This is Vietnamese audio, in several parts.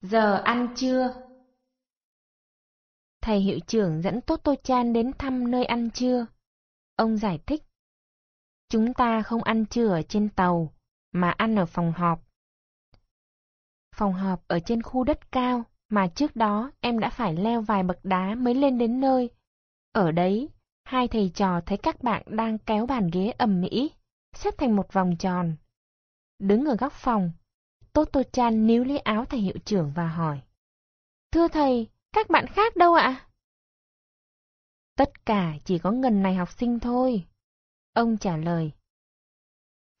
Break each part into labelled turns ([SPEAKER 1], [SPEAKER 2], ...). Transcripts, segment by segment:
[SPEAKER 1] Giờ ăn trưa.
[SPEAKER 2] Thầy hiệu trưởng dẫn Tốt Tô Chan đến thăm nơi ăn trưa. Ông giải thích. Chúng ta không ăn trưa ở trên tàu, mà ăn ở phòng họp. Phòng họp ở trên khu đất cao, mà trước đó em đã phải leo vài bậc đá mới lên đến nơi. Ở đấy, hai thầy trò thấy các bạn đang kéo bàn ghế ầm ĩ, xếp thành một vòng tròn. Đứng ở góc phòng, Toto Chan níu lấy áo thầy hiệu trưởng và hỏi. Thưa thầy, các bạn khác đâu ạ? Tất cả chỉ có ngần này học sinh thôi. Ông trả lời.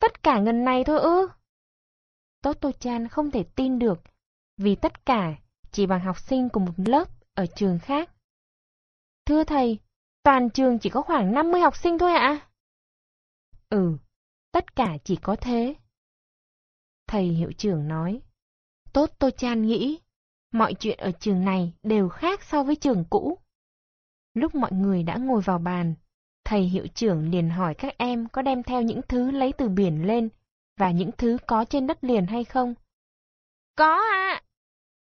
[SPEAKER 2] Tất cả ngần này thôi ư? Toto Chan không thể tin được, vì tất cả chỉ bằng học sinh của một lớp ở trường khác. Thưa thầy, toàn trường chỉ có khoảng 50 học sinh thôi ạ? Ừ, tất cả chỉ có thế. Thầy hiệu trưởng nói. Tốt Tô Chan nghĩ, mọi chuyện ở trường này đều khác so với trường cũ. Lúc mọi người đã ngồi vào bàn, thầy hiệu trưởng liền hỏi các em có đem theo những thứ lấy từ biển lên và những thứ có trên đất liền hay không. Có ạ!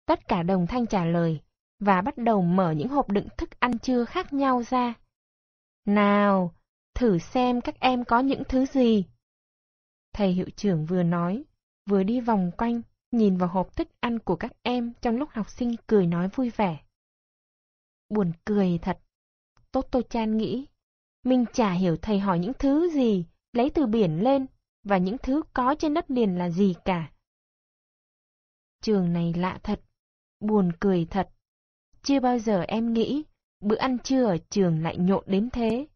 [SPEAKER 2] Tất cả đồng thanh trả lời và bắt đầu mở những hộp đựng thức ăn trưa khác nhau ra. Nào, thử xem các em có những thứ gì. Thầy hiệu trưởng vừa nói, vừa đi vòng quanh, nhìn vào hộp thức ăn của các em trong lúc học sinh cười nói vui vẻ. Buồn cười thật. Tốt Tô Chan nghĩ, mình chả hiểu thầy hỏi những thứ gì, lấy từ biển lên, và những thứ có trên đất liền là gì cả. Trường này lạ thật, buồn cười thật. Chưa bao giờ em nghĩ bữa ăn trưa ở trường lại nhộn đến thế.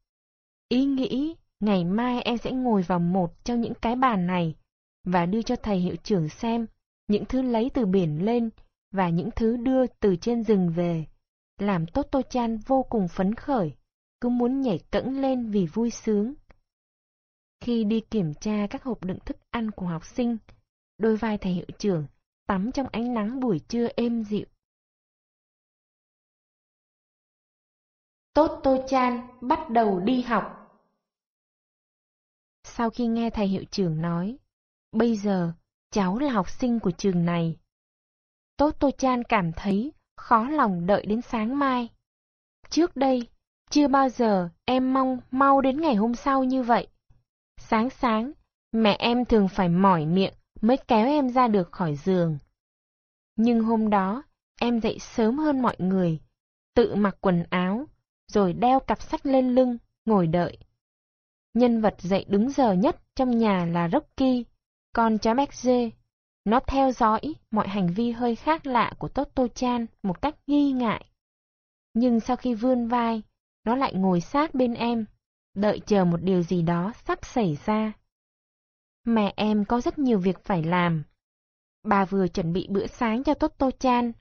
[SPEAKER 2] Ý nghĩ ngày mai em sẽ ngồi vào một trong những cái bàn này và đưa cho thầy hiệu trưởng xem những thứ lấy từ biển lên và những thứ đưa từ trên rừng về, làm tốt tô Chan vô cùng phấn khởi, cứ muốn nhảy cẫng lên vì vui sướng. Khi đi kiểm tra các hộp đựng thức ăn của học sinh, đôi vai thầy hiệu trưởng tắm trong ánh nắng buổi trưa êm dịu.
[SPEAKER 1] tốt tô Chan bắt đầu đi học.
[SPEAKER 2] Sau khi nghe thầy hiệu trưởng nói, Bây giờ, cháu là học sinh của trường này. Tốt Tô Chan cảm thấy khó lòng đợi đến sáng mai. Trước đây, chưa bao giờ em mong mau đến ngày hôm sau như vậy. Sáng sáng, mẹ em thường phải mỏi miệng mới kéo em ra được khỏi giường. Nhưng hôm đó, em dậy sớm hơn mọi người, tự mặc quần áo, rồi đeo cặp sách lên lưng, ngồi đợi. Nhân vật dậy đứng giờ nhất trong nhà là Rocky, con chó dê, nó theo dõi mọi hành vi hơi khác lạ của Toto Chan một cách nghi ngại. Nhưng sau khi vươn vai, nó lại ngồi sát bên em, đợi chờ một điều gì đó sắp xảy ra. Mẹ em có rất nhiều việc phải làm. Bà vừa chuẩn bị bữa sáng cho Toto Chan,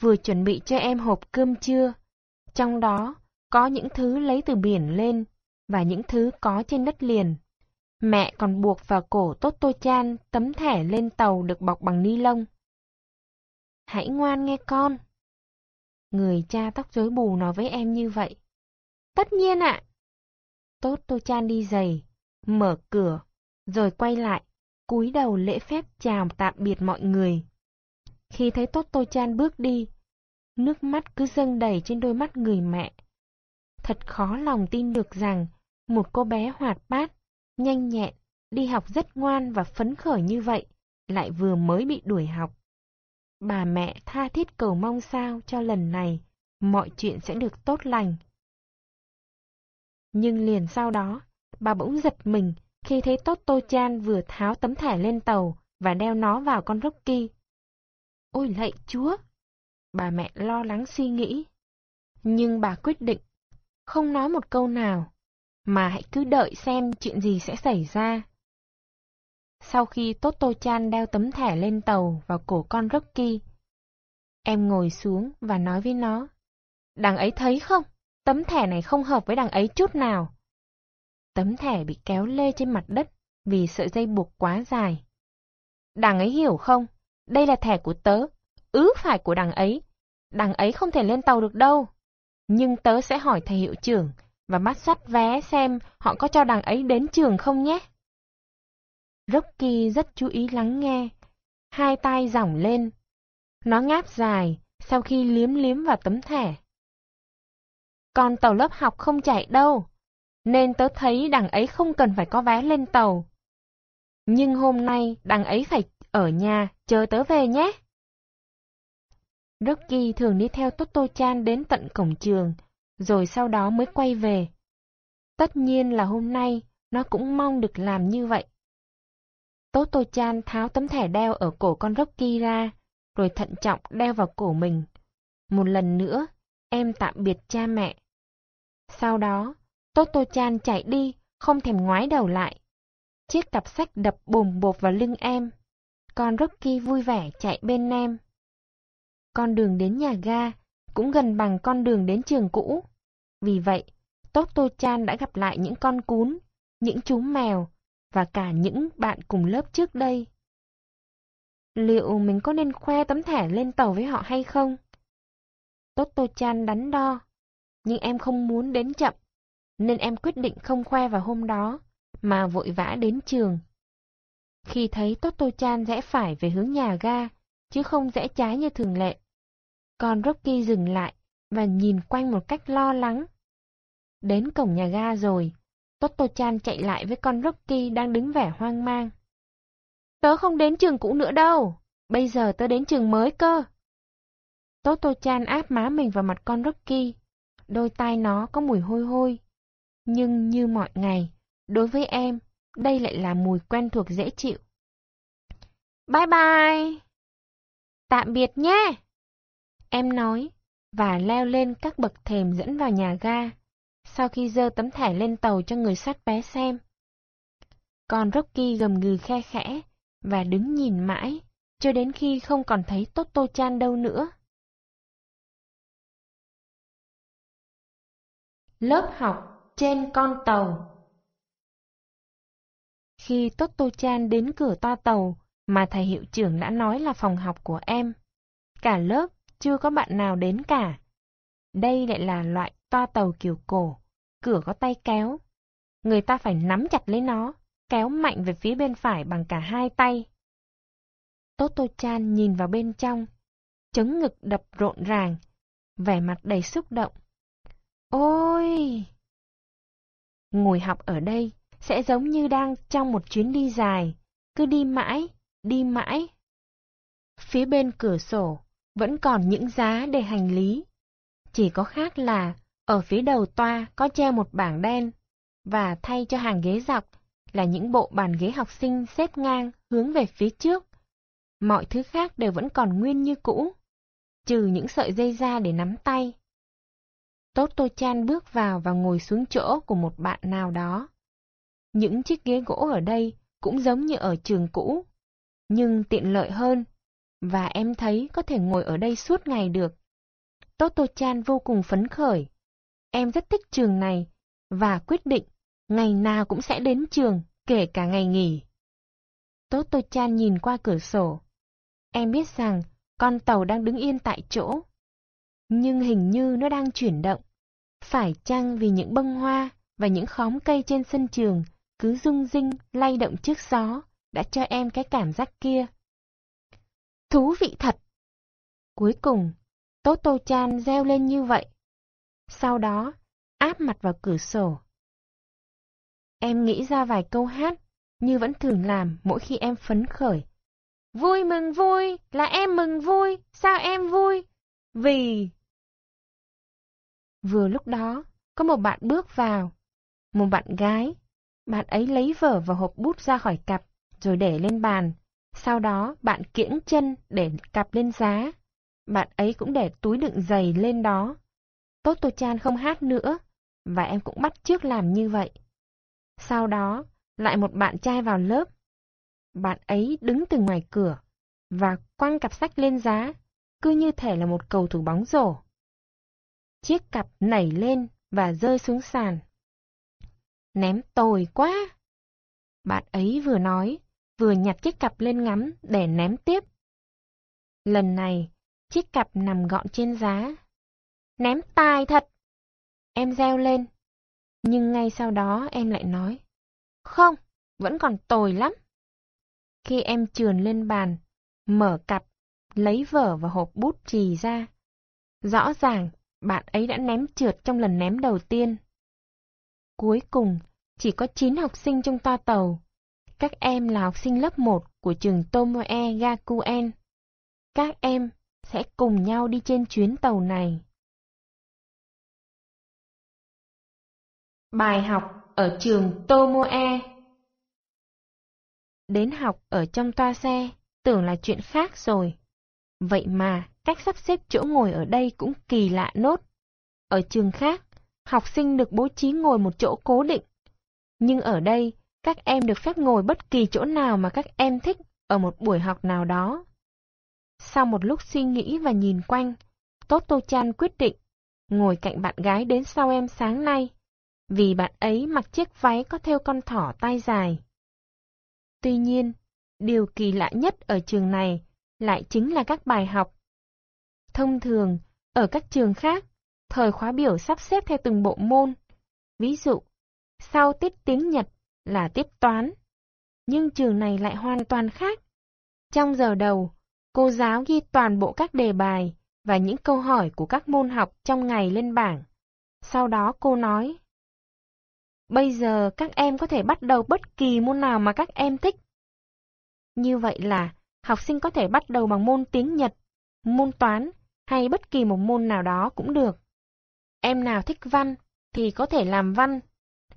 [SPEAKER 2] vừa chuẩn bị cho em hộp cơm trưa. Trong đó có những thứ lấy từ biển lên và những thứ có trên đất liền. Mẹ còn buộc vào cổ tốt tô Chan tấm thẻ lên tàu được bọc bằng ni lông. Hãy ngoan nghe con. Người cha tóc rối bù nói với em như vậy. Tất nhiên ạ. À. tô Chan đi giày, mở cửa, rồi quay lại, cúi đầu lễ phép chào tạm biệt mọi người. Khi thấy Tốt Tô Chan bước đi, nước mắt cứ dâng đầy trên đôi mắt người mẹ. Thật khó lòng tin được rằng một cô bé hoạt bát nhanh nhẹn, đi học rất ngoan và phấn khởi như vậy, lại vừa mới bị đuổi học. Bà mẹ tha thiết cầu mong sao cho lần này mọi chuyện sẽ được tốt lành. Nhưng liền sau đó, bà bỗng giật mình khi thấy Toto Chan vừa tháo tấm thẻ lên tàu và đeo nó vào con Rocky. Ôi lạy chúa! Bà mẹ lo lắng suy nghĩ. Nhưng bà quyết định, không nói một câu nào, mà hãy cứ đợi xem chuyện gì sẽ xảy ra. Sau khi Toto Chan đeo tấm thẻ lên tàu vào cổ con Rocky, em ngồi xuống và nói với nó, đằng ấy thấy không, tấm thẻ này không hợp với đằng ấy chút nào. Tấm thẻ bị kéo lê trên mặt đất vì sợi dây buộc quá dài. Đằng ấy hiểu không, đây là thẻ của tớ, ứ phải của đằng ấy, đằng ấy không thể lên tàu được đâu. Nhưng tớ sẽ hỏi thầy hiệu trưởng và bắt sắt vé xem họ có cho đằng ấy đến trường không nhé. Rocky rất chú ý lắng nghe, hai tay giỏng lên. Nó ngáp dài sau khi liếm liếm vào tấm thẻ. Con tàu lớp học không chạy đâu, nên tớ thấy đằng ấy không cần phải có vé lên tàu. Nhưng hôm nay đằng ấy phải ở nhà chờ tớ về nhé. Rocky thường đi theo Toto-chan đến tận cổng trường, rồi sau đó mới quay về. Tất nhiên là hôm nay nó cũng mong được làm như vậy. Toto-chan tháo tấm thẻ đeo ở cổ con Rocky ra, rồi thận trọng đeo vào cổ mình. Một lần nữa, em tạm biệt cha mẹ. Sau đó, Toto-chan chạy đi, không thèm ngoái đầu lại. Chiếc cặp sách đập bùm bột vào lưng em. Con Rocky vui vẻ chạy bên em. Con đường đến nhà ga cũng gần bằng con đường đến trường cũ. Vì vậy, Toto-chan đã gặp lại những con cún, những chú mèo và cả những bạn cùng lớp trước đây. Liệu mình có nên khoe tấm thẻ lên tàu với họ hay không? Toto-chan đắn đo, nhưng em không muốn đến chậm, nên em quyết định không khoe vào hôm đó, mà vội vã đến trường. Khi thấy Toto-chan rẽ phải về hướng nhà ga, chứ không rẽ trái như thường lệ, con Rocky dừng lại và nhìn quanh một cách lo lắng. Đến cổng nhà ga rồi, Toto-chan chạy lại với con Rocky đang đứng vẻ hoang mang. Tớ không đến trường cũ nữa đâu, bây giờ tớ đến trường mới cơ. Toto-chan áp má mình vào mặt con Rocky, đôi tai nó có mùi hôi hôi. Nhưng như mọi ngày, đối với em, đây lại là mùi quen thuộc dễ chịu. Bye bye! Tạm biệt nhé! Em nói, và leo lên các bậc thềm dẫn vào nhà ga, sau khi dơ tấm thẻ lên tàu cho người soát vé xem. Còn Rocky gầm gừ khe khẽ, và đứng nhìn mãi, cho đến khi không còn thấy Toto-chan đâu nữa.
[SPEAKER 1] Lớp học trên con tàu
[SPEAKER 2] Khi Toto-chan đến cửa toa tàu mà thầy hiệu trưởng đã nói là phòng học của em, cả lớp chưa có bạn nào đến cả. Đây lại là loại toa tàu kiểu cổ, cửa có tay kéo. Người ta phải nắm chặt lấy nó, kéo mạnh về phía bên phải bằng cả hai tay. Toto-chan nhìn vào bên trong, chấn ngực đập rộn ràng, vẻ mặt đầy xúc động. Ôi! Ngồi học ở đây sẽ giống như đang trong một chuyến đi dài, cứ đi mãi, đi mãi. Phía bên cửa sổ vẫn còn những giá để hành lý. Chỉ có khác là ở phía đầu toa có treo một bảng đen và thay cho hàng ghế dọc là những bộ bàn ghế học sinh xếp ngang hướng về phía trước. Mọi thứ khác đều vẫn còn nguyên như cũ, trừ những sợi dây da để nắm tay. Tốt tô Chan bước vào và ngồi xuống chỗ của một bạn nào đó. Những chiếc ghế gỗ ở đây cũng giống như ở trường cũ, nhưng tiện lợi hơn, và em thấy có thể ngồi ở đây suốt ngày được. Toto Chan vô cùng phấn khởi. Em rất thích trường này, và quyết định ngày nào cũng sẽ đến trường, kể cả ngày nghỉ. Toto Chan nhìn qua cửa sổ. Em biết rằng con tàu đang đứng yên tại chỗ. Nhưng hình như nó đang chuyển động. Phải chăng vì những bông hoa và những khóm cây trên sân trường cứ rung rinh lay động trước gió đã cho em cái cảm giác kia. Thú vị thật! Cuối cùng, Toto Chan reo lên như vậy. Sau đó, áp mặt vào cửa sổ. Em nghĩ ra vài câu hát, như vẫn thường làm mỗi khi em phấn khởi. Vui mừng vui, là em mừng vui, sao em vui? Vì... Vừa lúc đó, có một bạn bước vào. Một bạn gái. Bạn ấy lấy vở và hộp bút ra khỏi cặp, rồi để lên bàn. Sau đó, bạn kiễng chân để cặp lên giá. Bạn ấy cũng để túi đựng giày lên đó. Toto Chan không hát nữa, và em cũng bắt trước làm như vậy. Sau đó, lại một bạn trai vào lớp. Bạn ấy đứng từ ngoài cửa và quăng cặp sách lên giá, cứ như thể là một cầu thủ bóng rổ. Chiếc cặp nảy lên và rơi xuống sàn. Ném tồi quá! Bạn ấy vừa nói, vừa nhặt chiếc cặp lên ngắm để ném tiếp. Lần này, chiếc cặp nằm gọn trên giá. Ném tài thật! Em reo lên. Nhưng ngay sau đó em lại nói. Không, vẫn còn tồi lắm. Khi em trườn lên bàn, mở cặp, lấy vở và hộp bút chì ra. Rõ ràng, bạn ấy đã ném trượt trong lần ném đầu tiên. Cuối cùng, chỉ có 9 học sinh trong toa tàu. Các em là học sinh lớp 1 của trường Tomoe Gakuen. Các em sẽ cùng nhau đi trên chuyến tàu này.
[SPEAKER 1] Bài học ở trường Tomoe
[SPEAKER 2] Đến học ở trong toa xe, tưởng là chuyện khác rồi. Vậy mà, cách sắp xếp chỗ ngồi ở đây cũng kỳ lạ nốt. Ở trường khác, học sinh được bố trí ngồi một chỗ cố định. Nhưng ở đây, các em được phép ngồi bất kỳ chỗ nào mà các em thích ở một buổi học nào đó. Sau một lúc suy nghĩ và nhìn quanh, Toto Chan quyết định ngồi cạnh bạn gái đến sau em sáng nay, vì bạn ấy mặc chiếc váy có thêu con thỏ tai dài. Tuy nhiên, điều kỳ lạ nhất ở trường này lại chính là các bài học. Thông thường, ở các trường khác, thời khóa biểu sắp xếp theo từng bộ môn. Ví dụ, sau tiết tiếng Nhật là tiếp toán. Nhưng trường này lại hoàn toàn khác. Trong giờ đầu, cô giáo ghi toàn bộ các đề bài và những câu hỏi của các môn học trong ngày lên bảng. Sau đó cô nói, Bây giờ các em có thể bắt đầu bất kỳ môn nào mà các em thích. Như vậy là học sinh có thể bắt đầu bằng môn tiếng Nhật, môn toán hay bất kỳ một môn nào đó cũng được. Em nào thích văn thì có thể làm văn.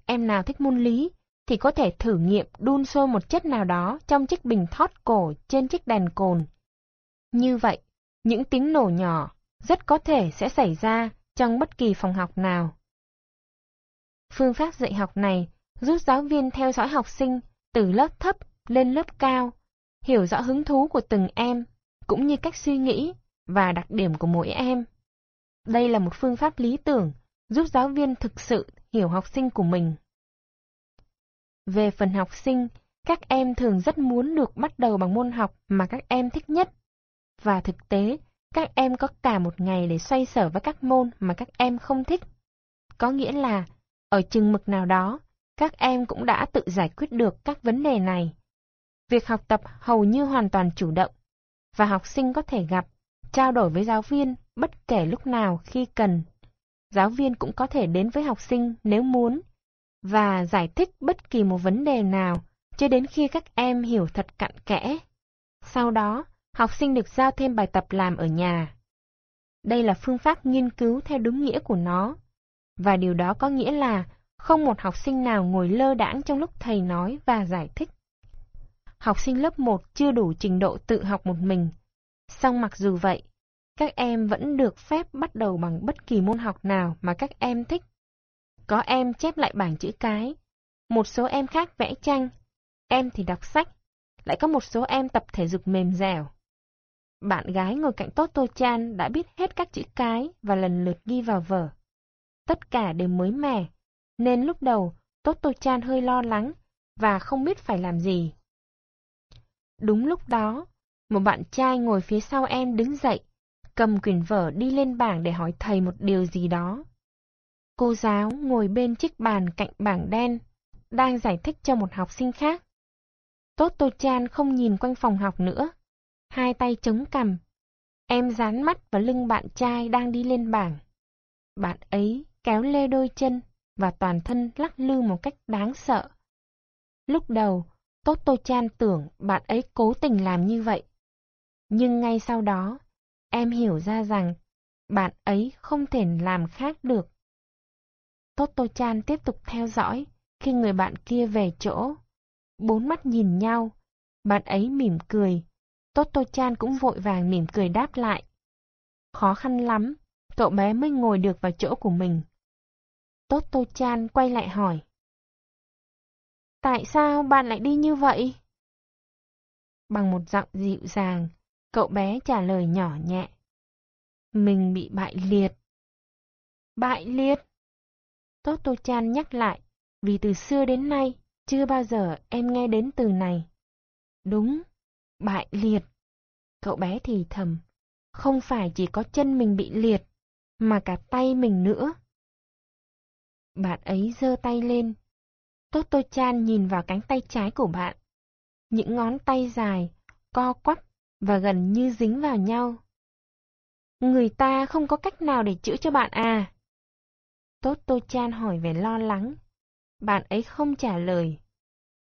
[SPEAKER 2] Em nào thích môn lý thì có thể thử nghiệm đun sôi một chất nào đó trong chiếc bình thót cổ trên chiếc đèn cồn. Như vậy, những tiếng nổ nhỏ rất có thể sẽ xảy ra trong bất kỳ phòng học nào. Phương pháp dạy học này giúp giáo viên theo dõi học sinh từ lớp thấp lên lớp cao, hiểu rõ hứng thú của từng em, cũng như cách suy nghĩ và đặc điểm của mỗi em. Đây là một phương pháp lý tưởng giúp giáo viên thực sự hiểu học sinh của mình. Về phần học sinh, các em thường rất muốn được bắt đầu bằng môn học mà các em thích nhất. Và thực tế, các em có cả một ngày để xoay sở với các môn mà các em không thích. Có nghĩa là, ở chừng mực nào đó, các em cũng đã tự giải quyết được các vấn đề này. Việc học tập hầu như hoàn toàn chủ động, và học sinh có thể gặp, trao đổi với giáo viên bất kể lúc nào khi cần. Giáo viên cũng có thể đến với học sinh nếu muốn, và giải thích bất kỳ một vấn đề nào cho đến khi các em hiểu thật cặn kẽ. Sau đó, học sinh được giao thêm bài tập làm ở nhà. Đây là phương pháp nghiên cứu theo đúng nghĩa của nó, và điều đó có nghĩa là không một học sinh nào ngồi lơ đãng trong lúc thầy nói và giải thích. Học sinh lớp 1 chưa đủ trình độ tự học một mình. Song mặc dù vậy, các em vẫn được phép bắt đầu bằng bất kỳ môn học nào mà các em thích. Có em chép lại bảng chữ cái, một số em khác vẽ tranh, em thì đọc sách, lại có một số em tập thể dục mềm dẻo. Bạn gái ngồi cạnh Toto Chan đã biết hết các chữ cái và lần lượt ghi vào vở. Tất cả đều mới mẻ, nên lúc đầu Toto Chan hơi lo lắng và không biết phải làm gì. Đúng lúc đó, một bạn trai ngồi phía sau em đứng dậy, cầm quyển vở đi lên bảng để hỏi thầy một điều gì đó. Cô giáo ngồi bên chiếc bàn cạnh bảng đen, đang giải thích cho một học sinh khác. Toto Chan không nhìn quanh phòng học nữa, hai tay chống cằm. Em dán mắt vào lưng bạn trai đang đi lên bảng. Bạn ấy kéo lê đôi chân và toàn thân lắc lư một cách đáng sợ. Lúc đầu, Toto Chan tưởng bạn ấy cố tình làm như vậy. Nhưng ngay sau đó, em hiểu ra rằng bạn ấy không thể làm khác được. Toto Chan tiếp tục theo dõi khi người bạn kia về chỗ. Bốn mắt nhìn nhau, bạn ấy mỉm cười. Toto Chan cũng vội vàng mỉm cười đáp lại. Khó khăn lắm, cậu bé mới ngồi được vào chỗ của mình. Toto Chan quay lại hỏi. Tại sao bạn lại đi như vậy? Bằng một giọng dịu dàng, cậu bé trả lời nhỏ nhẹ. Mình bị bại liệt. Bại liệt? Toto Chan nhắc lại, vì từ xưa đến nay, chưa bao giờ em nghe đến từ này. Đúng, bại liệt. Cậu bé thì thầm, không phải chỉ có chân mình bị liệt, mà cả tay mình nữa. Bạn ấy giơ tay lên. Toto Chan nhìn vào cánh tay trái của bạn. Những ngón tay dài, co quắp và gần như dính vào nhau. Người ta không có cách nào để chữa cho bạn à? Toto Chan hỏi về lo lắng. Bạn ấy không trả lời.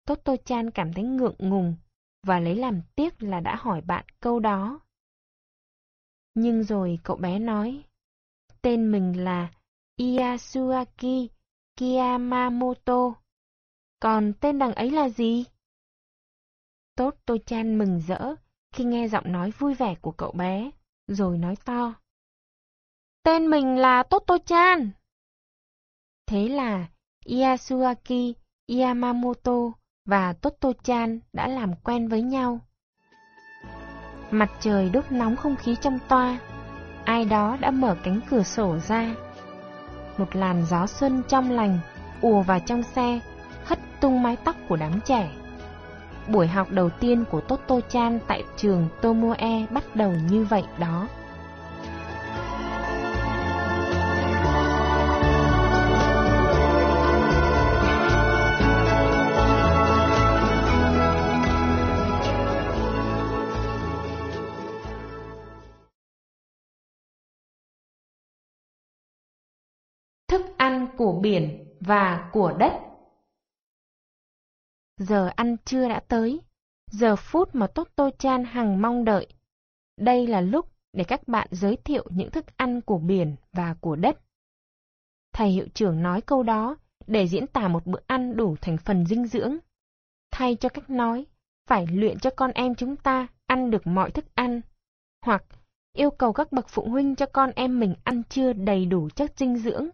[SPEAKER 2] Toto Chan cảm thấy ngượng ngùng và lấy làm tiếc là đã hỏi bạn câu đó. Nhưng rồi cậu bé nói, tên mình là Iyasuaki Kiyamamoto. Còn tên đằng ấy là gì? Tốt tô Chan mừng rỡ khi nghe giọng nói vui vẻ của cậu bé, rồi nói to. Tên mình là Tốt tô Chan. Thế là Yasuaki Yamamoto và Toto-chan đã làm quen với nhau. Mặt trời đốt nóng không khí trong toa, ai đó đã mở cánh cửa sổ ra. Một làn gió xuân trong lành ùa vào trong xe, hất tung mái tóc của đám trẻ. Buổi học đầu tiên của Toto-chan tại trường Tomoe bắt đầu như vậy đó.
[SPEAKER 1] Của biển và của đất.
[SPEAKER 2] Giờ ăn trưa đã tới, giờ phút mà Toto Chan hằng mong đợi. Đây là lúc để các bạn giới thiệu những thức ăn của biển và của đất. Thầy hiệu trưởng nói câu đó để diễn tả một bữa ăn đủ thành phần dinh dưỡng. Thay cho cách nói, phải luyện cho con em chúng ta ăn được mọi thức ăn, hoặc yêu cầu các bậc phụ huynh cho con em mình ăn trưa đầy đủ chất dinh dưỡng.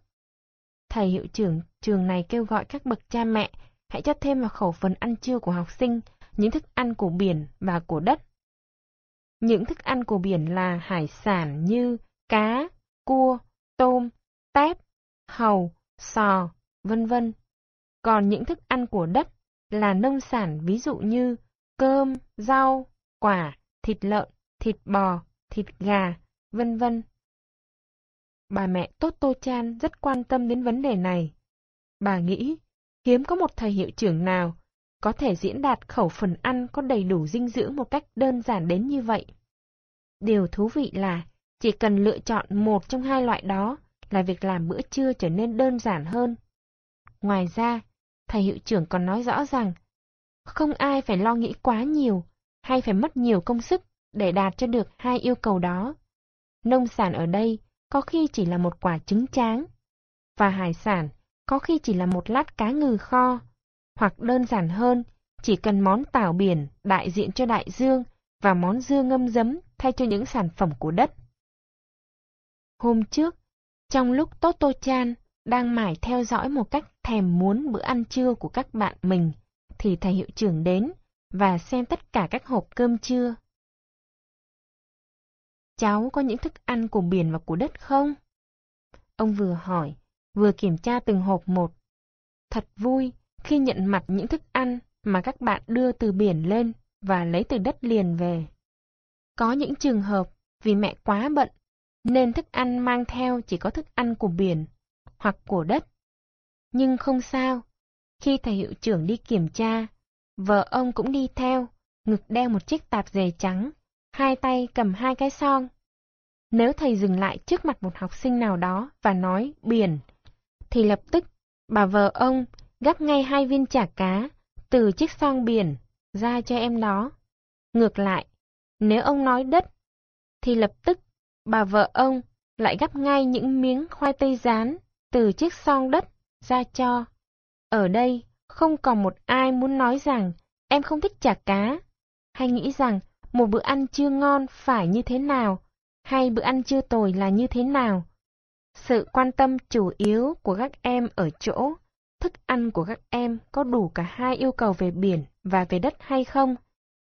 [SPEAKER 2] Thầy hiệu trưởng trường này kêu gọi các bậc cha mẹ hãy cho thêm vào khẩu phần ăn trưa của học sinh những thức ăn của biển và của đất. Những thức ăn của biển là hải sản như cá, cua, tôm, tép, hầu, sò, vân vân. Còn những thức ăn của đất là nông sản ví dụ như cơm, rau, quả, thịt lợn, thịt bò, thịt gà, vân vân. Bà mẹ Toto Chan rất quan tâm đến vấn đề này. Bà nghĩ, hiếm có một thầy hiệu trưởng nào có thể diễn đạt khẩu phần ăn có đầy đủ dinh dưỡng một cách đơn giản đến như vậy. Điều thú vị là, chỉ cần lựa chọn một trong hai loại đó là việc làm bữa trưa trở nên đơn giản hơn. Ngoài ra, thầy hiệu trưởng còn nói rõ rằng, không ai phải lo nghĩ quá nhiều hay phải mất nhiều công sức để đạt cho được hai yêu cầu đó. Nông sản ở đây có khi chỉ là một quả trứng tráng, và hải sản có khi chỉ là một lát cá ngừ kho, hoặc đơn giản hơn, chỉ cần món tảo biển đại diện cho đại dương và món dưa ngâm giấm thay cho những sản phẩm của đất. Hôm trước, trong lúc Toto Chan đang mải theo dõi một cách thèm muốn bữa ăn trưa của các bạn mình, thì thầy hiệu trưởng đến và xem tất cả các hộp cơm trưa. Cháu có những thức ăn của biển và của đất không? Ông vừa hỏi, vừa kiểm tra từng hộp một. Thật vui khi nhận mặt những thức ăn mà các bạn đưa từ biển lên và lấy từ đất liền về. Có những trường hợp vì mẹ quá bận nên thức ăn mang theo chỉ có thức ăn của biển hoặc của đất. Nhưng không sao, khi thầy hiệu trưởng đi kiểm tra, vợ ông cũng đi theo, ngực đeo một chiếc tạp dề trắng hai tay cầm hai cái son. Nếu thầy dừng lại trước mặt một học sinh nào đó và nói biển, thì lập tức bà vợ ông gắp ngay hai viên chả cá từ chiếc son biển ra cho em đó. Ngược lại, nếu ông nói đất, thì lập tức bà vợ ông lại gắp ngay những miếng khoai tây rán từ chiếc son đất ra cho. Ở đây, không còn một ai muốn nói rằng em không thích chả cá, hay nghĩ rằng một bữa ăn chưa ngon phải như thế nào, hay bữa ăn chưa tồi là như thế nào. Sự quan tâm chủ yếu của các em ở chỗ, thức ăn của các em có đủ cả hai yêu cầu về biển và về đất hay không.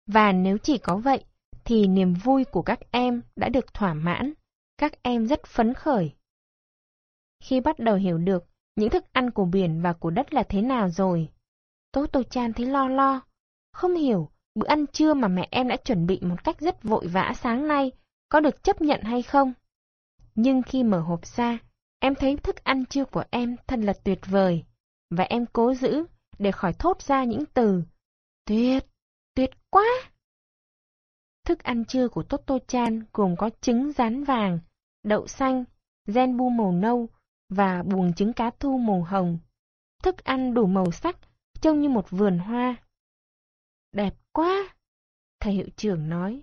[SPEAKER 2] Và nếu chỉ có vậy, thì niềm vui của các em đã được thỏa mãn, các em rất phấn khởi. Khi bắt đầu hiểu được những thức ăn của biển và của đất là thế nào rồi, Tố Tô Chan thấy lo lo, không hiểu bữa ăn trưa mà mẹ em đã chuẩn bị một cách rất vội vã sáng nay có được chấp nhận hay không? Nhưng khi mở hộp ra, em thấy thức ăn trưa của em thật là tuyệt vời, và em cố giữ để khỏi thốt ra những từ tuyệt, tuyệt quá. Thức ăn trưa của Toto Chan gồm có trứng rán vàng, đậu xanh, gen bu màu nâu và buồng trứng cá thu màu hồng. Thức ăn đủ màu sắc, trông như một vườn hoa. Đẹp quá! Thầy hiệu trưởng nói.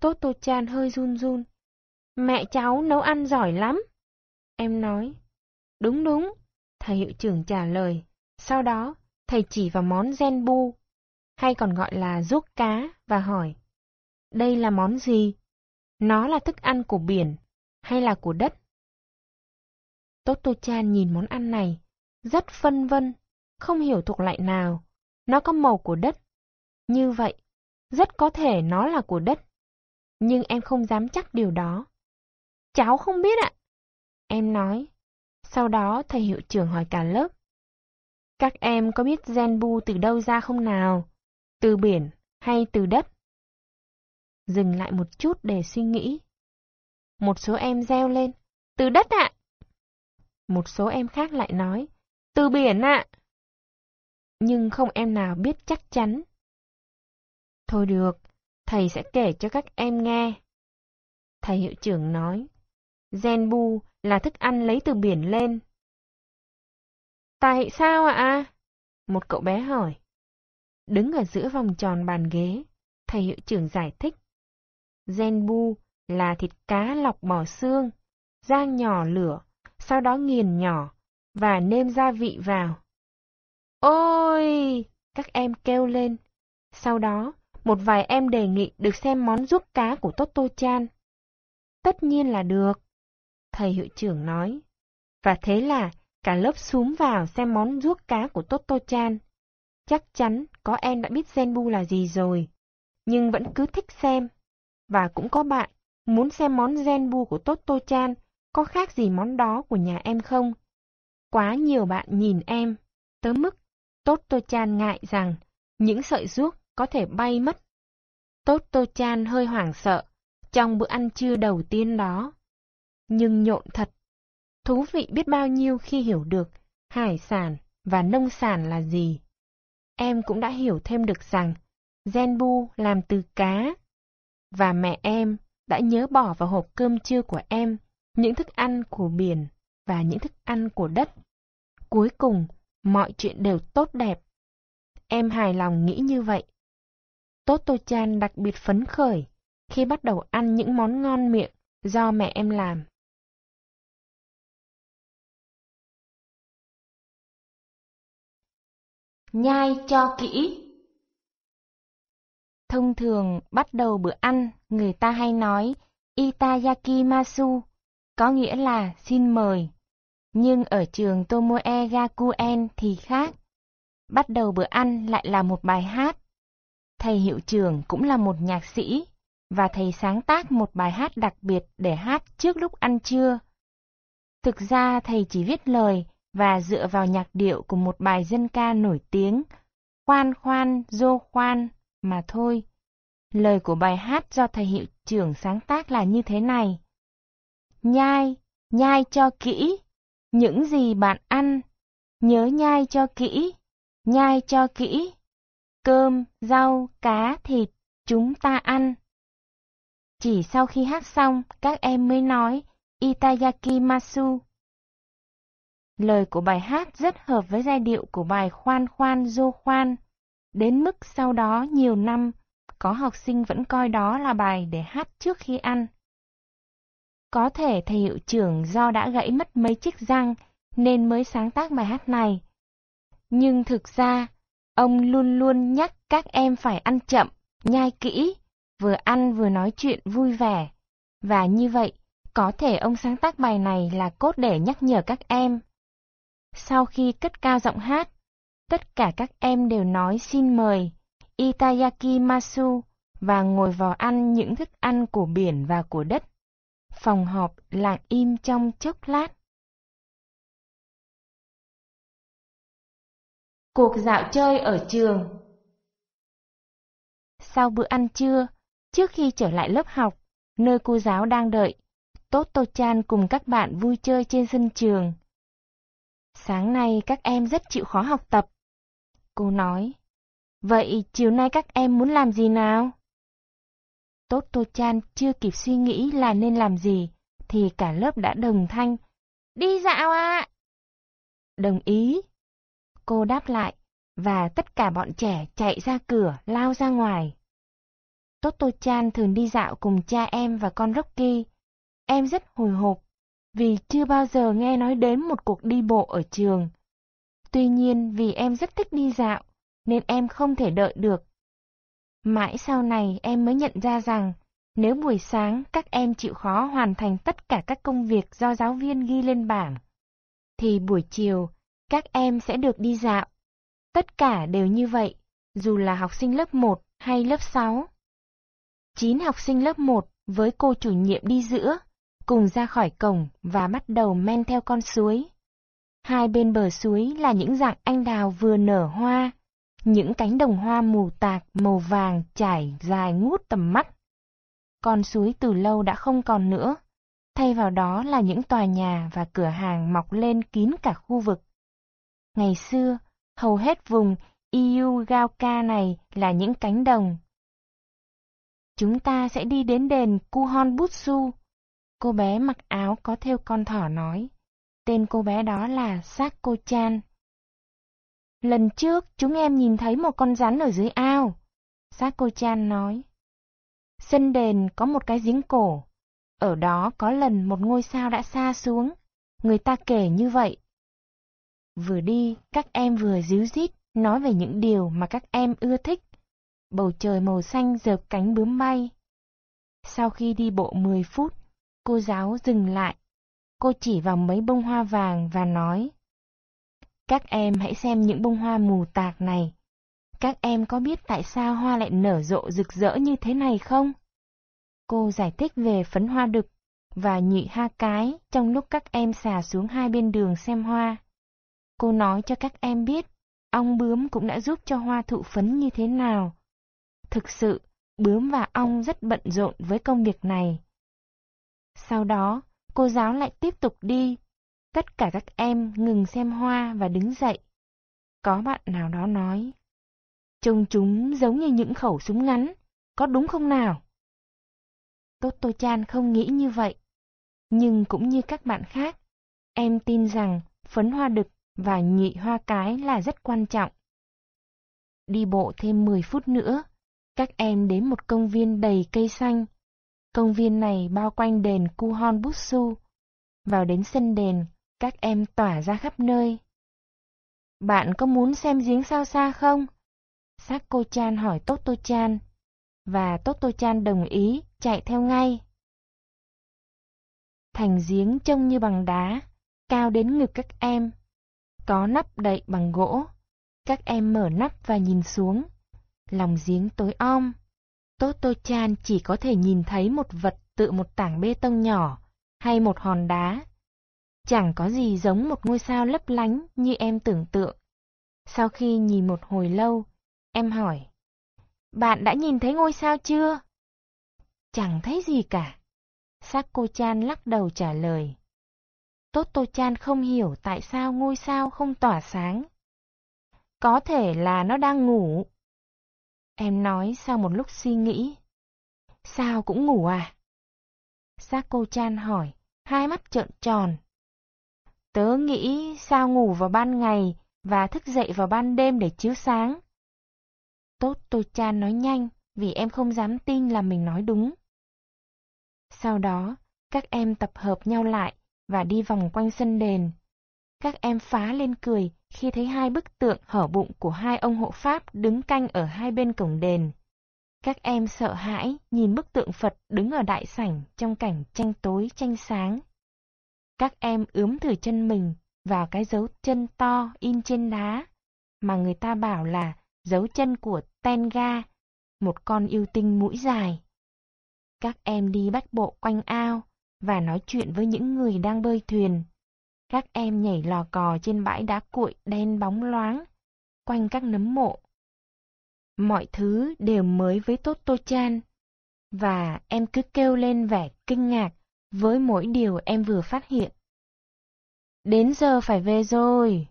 [SPEAKER 2] Toto Chan hơi run run. Mẹ cháu nấu ăn giỏi lắm. Em nói. Đúng đúng, thầy hiệu trưởng trả lời. Sau đó, thầy chỉ vào món gen bu, hay còn gọi là ruốc cá, và hỏi. Đây là món gì? Nó là thức ăn của biển, hay là của đất? Toto-chan nhìn món ăn này, rất phân vân, không hiểu thuộc lại nào. Nó có màu của đất. Như vậy, rất có thể nó là của đất. Nhưng em không dám chắc điều đó. Cháu không biết ạ. Em nói. Sau đó thầy hiệu trưởng hỏi cả lớp. Các em có biết Genbu từ đâu ra không nào? Từ biển hay từ đất? Dừng lại một chút để suy nghĩ. Một số em reo lên. Từ đất ạ! Một số em khác lại nói. Từ biển ạ! Nhưng không em nào biết chắc chắn. Thôi được, thầy sẽ kể cho các em nghe. Thầy hiệu trưởng nói. Genbu là thức ăn lấy từ biển lên. Tại sao ạ? Một cậu bé hỏi. Đứng ở giữa vòng tròn bàn ghế, thầy hiệu trưởng giải thích. Genbu là thịt cá lọc bỏ xương, rang nhỏ lửa, sau đó nghiền nhỏ, và nêm gia vị vào. Ôi! Các em kêu lên. Sau đó, một vài em đề nghị được xem món ruốc cá của Toto Chan. Tất nhiên là được thầy hiệu trưởng nói. Và thế là cả lớp xuống vào xem món ruốc cá của Toto Chan. Chắc chắn có em đã biết Zenbu là gì rồi, nhưng vẫn cứ thích xem. Và cũng có bạn muốn xem món Zenbu của Toto Chan có khác gì món đó của nhà em không. Quá nhiều bạn nhìn em, tới mức Toto Chan ngại rằng những sợi ruốc có thể bay mất. Tốt tô Chan hơi hoảng sợ trong bữa ăn trưa đầu tiên đó nhưng nhộn thật. Thú vị biết bao nhiêu khi hiểu được hải sản và nông sản là gì. Em cũng đã hiểu thêm được rằng Genbu làm từ cá. Và mẹ em đã nhớ bỏ vào hộp cơm trưa của em những thức ăn của biển và những thức ăn của đất. Cuối cùng, mọi chuyện đều tốt đẹp. Em hài lòng nghĩ như vậy. Toto Chan đặc biệt phấn khởi khi bắt đầu ăn những món ngon miệng do mẹ em làm.
[SPEAKER 1] Nhai cho kỹ.
[SPEAKER 2] Thông thường bắt đầu bữa ăn, người ta hay nói Itayakimasu, có nghĩa là xin mời. Nhưng ở trường Tomoe Gakuen thì khác. Bắt đầu bữa ăn lại là một bài hát. Thầy hiệu trưởng cũng là một nhạc sĩ, và thầy sáng tác một bài hát đặc biệt để hát trước lúc ăn trưa. Thực ra thầy chỉ viết lời và dựa vào nhạc điệu của một bài dân ca nổi tiếng, khoan khoan dô khoan mà thôi. Lời của bài hát do thầy hiệu trưởng sáng tác là như thế này. Nhai, nhai cho kỹ, những gì bạn ăn, nhớ nhai cho kỹ, nhai cho kỹ. Cơm, rau, cá, thịt, chúng ta ăn. Chỉ sau khi hát xong, các em mới nói Itayakimasu. Lời của bài hát rất hợp với giai điệu của bài Khoan khoan dô khoan, đến mức sau đó nhiều năm, có học sinh vẫn coi đó là bài để hát trước khi ăn. Có thể thầy hiệu trưởng do đã gãy mất mấy chiếc răng nên mới sáng tác bài hát này. Nhưng thực ra, ông luôn luôn nhắc các em phải ăn chậm, nhai kỹ, vừa ăn vừa nói chuyện vui vẻ. Và như vậy, có thể ông sáng tác bài này là cốt để nhắc nhở các em sau khi cất cao giọng hát, tất cả các em đều nói xin mời Itayaki Masu và ngồi vào ăn những thức ăn của biển và của đất. Phòng họp lặng im trong chốc lát.
[SPEAKER 1] Cuộc dạo chơi ở trường
[SPEAKER 2] Sau bữa ăn trưa, trước khi trở lại lớp học, nơi cô giáo đang đợi, Toto Chan cùng các bạn vui chơi trên sân trường. Sáng nay các em rất chịu khó học tập. Cô nói, vậy chiều nay các em muốn làm gì nào? Tốt Tô Chan chưa kịp suy nghĩ là nên làm gì, thì cả lớp đã đồng thanh. Đi dạo ạ! Đồng ý. Cô đáp lại, và tất cả bọn trẻ chạy ra cửa, lao ra ngoài. Toto Chan thường đi dạo cùng cha em và con Rocky. Em rất hồi hộp, vì chưa bao giờ nghe nói đến một cuộc đi bộ ở trường. Tuy nhiên vì em rất thích đi dạo, nên em không thể đợi được. Mãi sau này em mới nhận ra rằng, nếu buổi sáng các em chịu khó hoàn thành tất cả các công việc do giáo viên ghi lên bảng, thì buổi chiều các em sẽ được đi dạo. Tất cả đều như vậy, dù là học sinh lớp 1 hay lớp 6. 9 học sinh lớp 1 với cô chủ nhiệm đi giữa, cùng ra khỏi cổng và bắt đầu men theo con suối. Hai bên bờ suối là những dạng anh đào vừa nở hoa, những cánh đồng hoa mù tạc màu vàng trải dài ngút tầm mắt. Con suối từ lâu đã không còn nữa, thay vào đó là những tòa nhà và cửa hàng mọc lên kín cả khu vực. Ngày xưa, hầu hết vùng Iugaoka này là những cánh đồng. Chúng ta sẽ đi đến đền Kuhon Butsu. Cô bé mặc áo có theo con thỏ nói. Tên cô bé đó là Sako-chan. Lần trước chúng em nhìn thấy một con rắn ở dưới ao. Sako-chan nói. Sân đền có một cái giếng cổ. Ở đó có lần một ngôi sao đã xa xuống. Người ta kể như vậy. Vừa đi, các em vừa díu dít, nói về những điều mà các em ưa thích. Bầu trời màu xanh dợp cánh bướm bay. Sau khi đi bộ 10 phút, cô giáo dừng lại. Cô chỉ vào mấy bông hoa vàng và nói. Các em hãy xem những bông hoa mù tạc này. Các em có biết tại sao hoa lại nở rộ rực rỡ như thế này không? Cô giải thích về phấn hoa đực và nhị ha cái trong lúc các em xà xuống hai bên đường xem hoa. Cô nói cho các em biết, ong bướm cũng đã giúp cho hoa thụ phấn như thế nào. Thực sự, bướm và ong rất bận rộn với công việc này. Sau đó, cô giáo lại tiếp tục đi. Tất cả các em ngừng xem hoa và đứng dậy. Có bạn nào đó nói, trông chúng giống như những khẩu súng ngắn, có đúng không nào? tốt tô Chan không nghĩ như vậy. Nhưng cũng như các bạn khác, em tin rằng phấn hoa đực và nhị hoa cái là rất quan trọng. Đi bộ thêm 10 phút nữa, các em đến một công viên đầy cây xanh. Công viên này bao quanh đền Kuhon Butsu. Vào đến sân đền, các em tỏa ra khắp nơi. Bạn có muốn xem giếng sao xa không? Sako-chan hỏi Toto-chan. Và Toto-chan đồng ý, chạy theo ngay. Thành giếng trông như bằng đá, cao đến ngực các em có nắp đậy bằng gỗ. Các em mở nắp và nhìn xuống. Lòng giếng tối om. Toto Chan chỉ có thể nhìn thấy một vật tự một tảng bê tông nhỏ hay một hòn đá. Chẳng có gì giống một ngôi sao lấp lánh như em tưởng tượng. Sau khi nhìn một hồi lâu, em hỏi. Bạn đã nhìn thấy ngôi sao chưa? Chẳng thấy gì cả. Sako-chan lắc đầu trả lời. Toto Chan không hiểu tại sao ngôi sao không tỏa sáng. Có thể là nó đang ngủ. Em nói sau một lúc suy nghĩ. Sao cũng ngủ à? Sako Chan hỏi, hai mắt trợn tròn. Tớ nghĩ sao ngủ vào ban ngày và thức dậy vào ban đêm để chiếu sáng. Toto Chan nói nhanh vì em không dám tin là mình nói đúng. Sau đó, các em tập hợp nhau lại và đi vòng quanh sân đền. Các em phá lên cười khi thấy hai bức tượng hở bụng của hai ông hộ pháp đứng canh ở hai bên cổng đền. Các em sợ hãi nhìn bức tượng Phật đứng ở đại sảnh trong cảnh tranh tối tranh sáng. Các em ướm thử chân mình vào cái dấu chân to in trên đá, mà người ta bảo là dấu chân của Tenga, một con yêu tinh mũi dài. Các em đi bách bộ quanh ao, và nói chuyện với những người đang bơi thuyền. Các em nhảy lò cò trên bãi đá cuội đen bóng loáng, quanh các nấm mộ. Mọi thứ đều mới với Toto Chan, và em cứ kêu lên vẻ kinh ngạc với mỗi điều em vừa phát hiện. Đến giờ phải về rồi.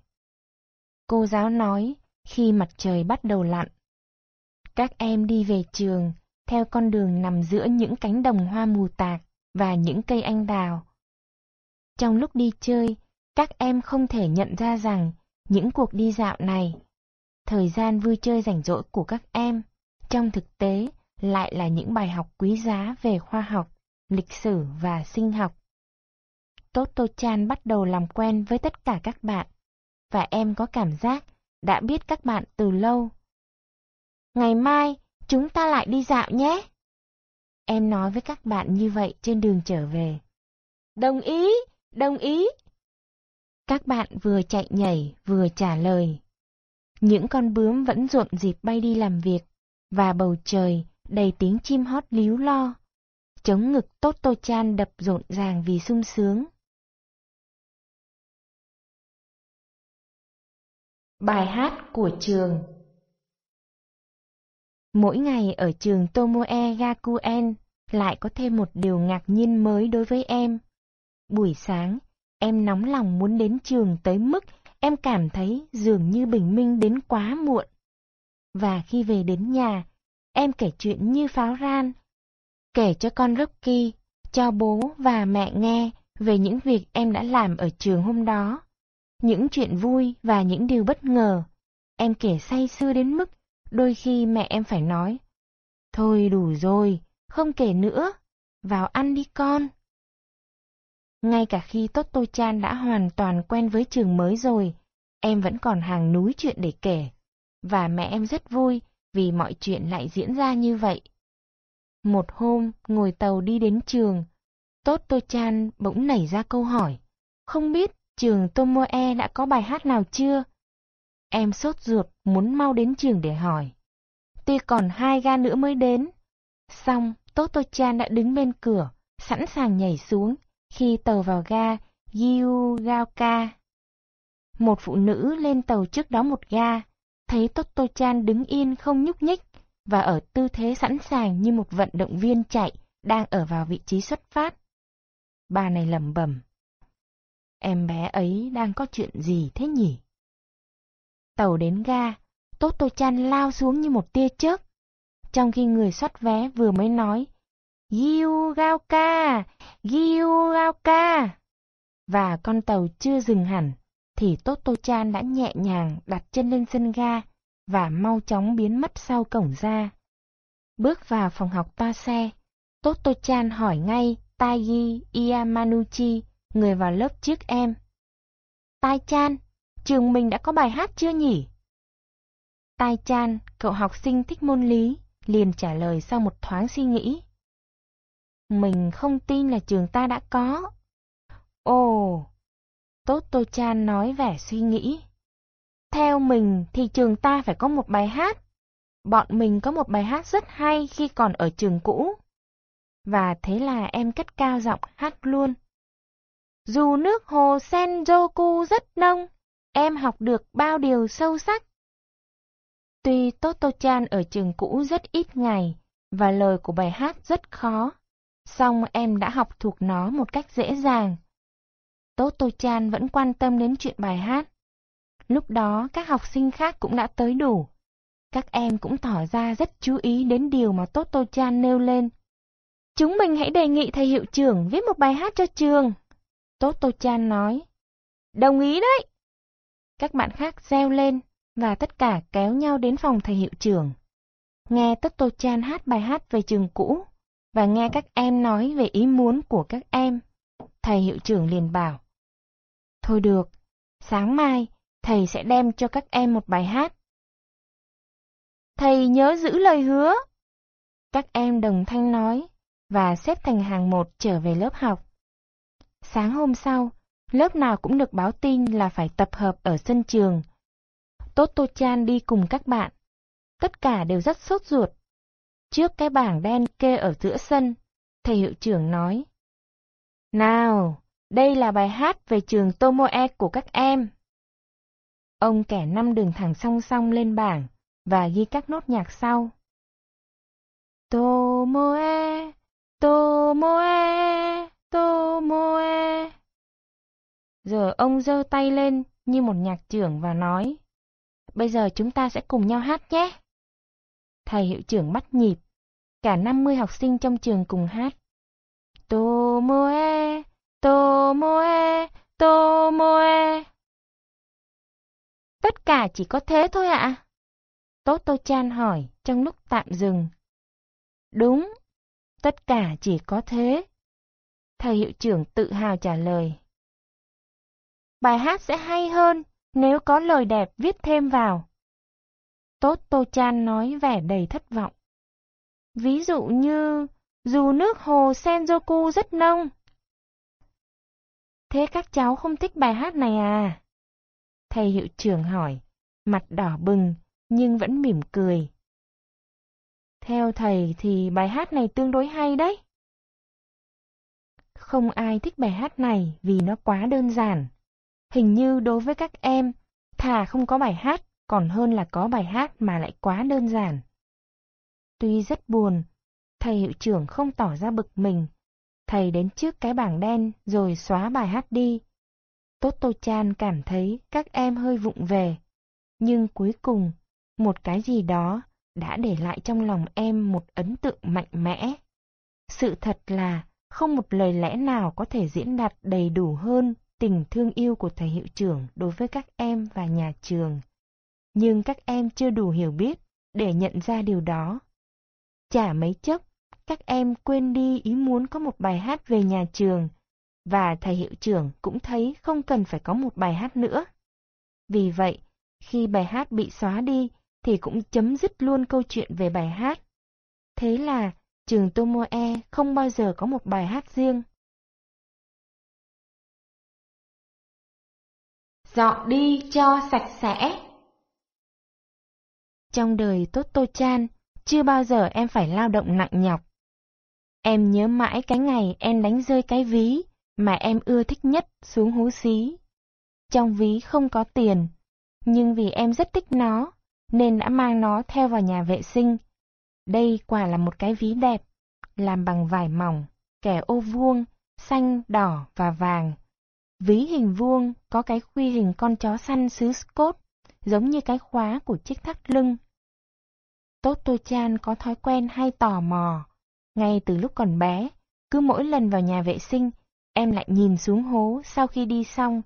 [SPEAKER 2] Cô giáo nói khi mặt trời bắt đầu lặn. Các em đi về trường theo con đường nằm giữa những cánh đồng hoa mù tạc và những cây anh đào. Trong lúc đi chơi, các em không thể nhận ra rằng những cuộc đi dạo này, thời gian vui chơi rảnh rỗi của các em, trong thực tế lại là những bài học quý giá về khoa học, lịch sử và sinh học. Toto Chan bắt đầu làm quen với tất cả các bạn, và em có cảm giác đã biết các bạn từ lâu. Ngày mai, chúng ta lại đi dạo nhé. Em nói với các bạn như vậy trên đường trở về. Đồng ý, đồng ý. Các bạn vừa chạy nhảy vừa trả lời. Những con bướm vẫn rộn dịp bay đi làm việc, và bầu trời đầy tiếng chim hót líu lo. Chống ngực tốt tô chan đập rộn ràng vì sung sướng.
[SPEAKER 1] Bài hát của trường
[SPEAKER 2] Mỗi ngày ở trường Tomoe Gakuen lại có thêm một điều ngạc nhiên mới đối với em. Buổi sáng, em nóng lòng muốn đến trường tới mức em cảm thấy dường như bình minh đến quá muộn. Và khi về đến nhà, em kể chuyện như pháo ran. Kể cho con Rocky, cho bố và mẹ nghe về những việc em đã làm ở trường hôm đó. Những chuyện vui và những điều bất ngờ. Em kể say sưa đến mức đôi khi mẹ em phải nói. Thôi đủ rồi, không kể nữa, vào ăn đi con. Ngay cả khi Tốt Tô Chan đã hoàn toàn quen với trường mới rồi, em vẫn còn hàng núi chuyện để kể. Và mẹ em rất vui vì mọi chuyện lại diễn ra như vậy. Một hôm, ngồi tàu đi đến trường, Tốt Tô Chan bỗng nảy ra câu hỏi. Không biết trường Tomoe đã có bài hát nào chưa? Em sốt ruột muốn mau đến trường để hỏi. Tuy còn hai ga nữa mới đến. Xong, Toto-chan đã đứng bên cửa, sẵn sàng nhảy xuống khi tàu vào ga Yugaoka. Một phụ nữ lên tàu trước đó một ga, thấy Toto-chan đứng yên không nhúc nhích và ở tư thế sẵn sàng như một vận động viên chạy đang ở vào vị trí xuất phát. Bà này lẩm bẩm. Em bé ấy đang có chuyện gì thế nhỉ? Tàu đến ga, Toto Chan lao xuống như một tia chớp. Trong khi người soát vé vừa mới nói, Giu gao ca, Giu gao ca. Và con tàu chưa dừng hẳn, thì Toto Chan đã nhẹ nhàng đặt chân lên sân ga và mau chóng biến mất sau cổng ra. Bước vào phòng học toa xe, Toto Chan hỏi ngay Taigi Iyamanuchi, người vào lớp trước em. Tai Chan, trường mình đã có bài hát chưa nhỉ? Tai Chan, cậu học sinh thích môn lý, liền trả lời sau một thoáng suy nghĩ. Mình không tin là trường ta đã có. Ồ, Toto Chan nói vẻ suy nghĩ. Theo mình thì trường ta phải có một bài hát. Bọn mình có một bài hát rất hay khi còn ở trường cũ. Và thế là em cất cao giọng hát luôn. Dù nước hồ Senjoku rất nông, em học được bao điều sâu sắc. Tuy Toto-chan ở trường cũ rất ít ngày và lời của bài hát rất khó, song em đã học thuộc nó một cách dễ dàng. Toto-chan vẫn quan tâm đến chuyện bài hát. Lúc đó các học sinh khác cũng đã tới đủ. Các em cũng tỏ ra rất chú ý đến điều mà Toto-chan nêu lên. Chúng mình hãy đề nghị thầy hiệu trưởng viết một bài hát cho trường. Toto-chan nói. Đồng ý đấy. Các bạn khác reo lên và tất cả kéo nhau đến phòng thầy hiệu trưởng. Nghe tất tô Chan hát bài hát về trường cũ và nghe các em nói về ý muốn của các em. Thầy hiệu trưởng liền bảo. Thôi được, sáng mai thầy sẽ đem cho các em một bài hát. Thầy nhớ giữ lời hứa. Các em đồng thanh nói và xếp thành hàng một trở về lớp học. Sáng hôm sau, lớp nào cũng được báo tin là phải tập hợp ở sân trường Toto Chan đi cùng các bạn. Tất cả đều rất sốt ruột. Trước cái bảng đen kê ở giữa sân, thầy hiệu trưởng nói. Nào, đây là bài hát về trường Tomoe của các em. Ông kẻ năm đường thẳng song song lên bảng và ghi các nốt nhạc sau. Tomoe, Tomoe, Tomoe. Giờ ông giơ tay lên như một nhạc trưởng và nói. Bây giờ chúng ta sẽ cùng nhau hát nhé. Thầy hiệu trưởng bắt nhịp. cả 50 học sinh trong trường cùng hát. Tomoe, Tomoe, Tomoe. Tất cả chỉ có thế thôi ạ? À? Toto Chan hỏi trong lúc tạm dừng. Đúng, tất cả chỉ có thế. Thầy hiệu trưởng tự hào trả lời. Bài hát sẽ hay hơn nếu có lời đẹp viết thêm vào. Tốt tô Chan nói vẻ đầy thất vọng. Ví dụ như, dù nước hồ Senjoku rất nông. Thế các cháu không thích bài hát này à? Thầy hiệu trưởng hỏi, mặt đỏ bừng, nhưng vẫn mỉm cười. Theo thầy thì bài hát này tương đối hay đấy. Không ai thích bài hát này vì nó quá đơn giản. Hình như đối với các em, thà không có bài hát còn hơn là có bài hát mà lại quá đơn giản. Tuy rất buồn, thầy hiệu trưởng không tỏ ra bực mình. Thầy đến trước cái bảng đen rồi xóa bài hát đi. Tốt tô Chan cảm thấy các em hơi vụng về. Nhưng cuối cùng, một cái gì đó đã để lại trong lòng em một ấn tượng mạnh mẽ. Sự thật là không một lời lẽ nào có thể diễn đạt đầy đủ hơn tình thương yêu của thầy hiệu trưởng đối với các em và nhà trường. Nhưng các em chưa đủ hiểu biết để nhận ra điều đó. Chả mấy chốc, các em quên đi ý muốn có một bài hát về nhà trường, và thầy hiệu trưởng cũng thấy không cần phải có một bài hát nữa. Vì vậy, khi bài hát bị xóa đi, thì cũng chấm dứt luôn câu chuyện về bài hát. Thế là trường Tomoe không bao giờ có một bài hát riêng.
[SPEAKER 1] Dọn đi cho sạch sẽ.
[SPEAKER 2] Trong đời tốt tô Chan, chưa bao giờ em phải lao động nặng nhọc. Em nhớ mãi cái ngày em đánh rơi cái ví mà em ưa thích nhất xuống hú xí. Trong ví không có tiền, nhưng vì em rất thích nó, nên đã mang nó theo vào nhà vệ sinh. Đây quả là một cái ví đẹp, làm bằng vải mỏng, kẻ ô vuông, xanh, đỏ và vàng. Ví hình vuông có cái khuy hình con chó săn xứ Scott, giống như cái khóa của chiếc thắt lưng. Toto Chan có thói quen hay tò mò. Ngay từ lúc còn bé, cứ mỗi lần vào nhà vệ sinh, em lại nhìn xuống hố sau khi đi xong.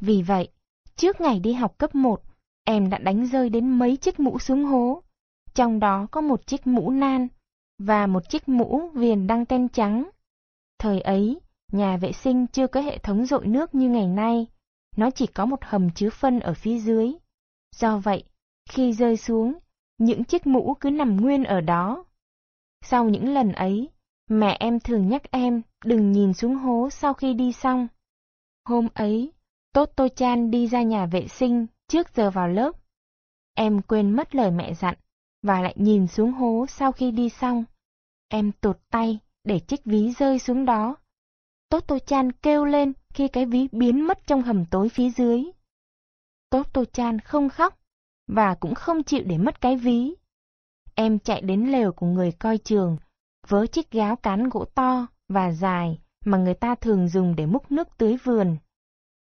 [SPEAKER 2] Vì vậy, trước ngày đi học cấp 1, em đã đánh rơi đến mấy chiếc mũ xuống hố. Trong đó có một chiếc mũ nan và một chiếc mũ viền đăng ten trắng. Thời ấy, nhà vệ sinh chưa có hệ thống dội nước như ngày nay, nó chỉ có một hầm chứa phân ở phía dưới. Do vậy, khi rơi xuống, những chiếc mũ cứ nằm nguyên ở đó. Sau những lần ấy, mẹ em thường nhắc em đừng nhìn xuống hố sau khi đi xong. Hôm ấy, Toto Chan đi ra nhà vệ sinh trước giờ vào lớp. Em quên mất lời mẹ dặn và lại nhìn xuống hố sau khi đi xong. Em tụt tay để chiếc ví rơi xuống đó. Toto Chan kêu lên khi cái ví biến mất trong hầm tối phía dưới. Toto Chan không khóc và cũng không chịu để mất cái ví. Em chạy đến lều của người coi trường, với chiếc gáo cán gỗ to và dài mà người ta thường dùng để múc nước tưới vườn.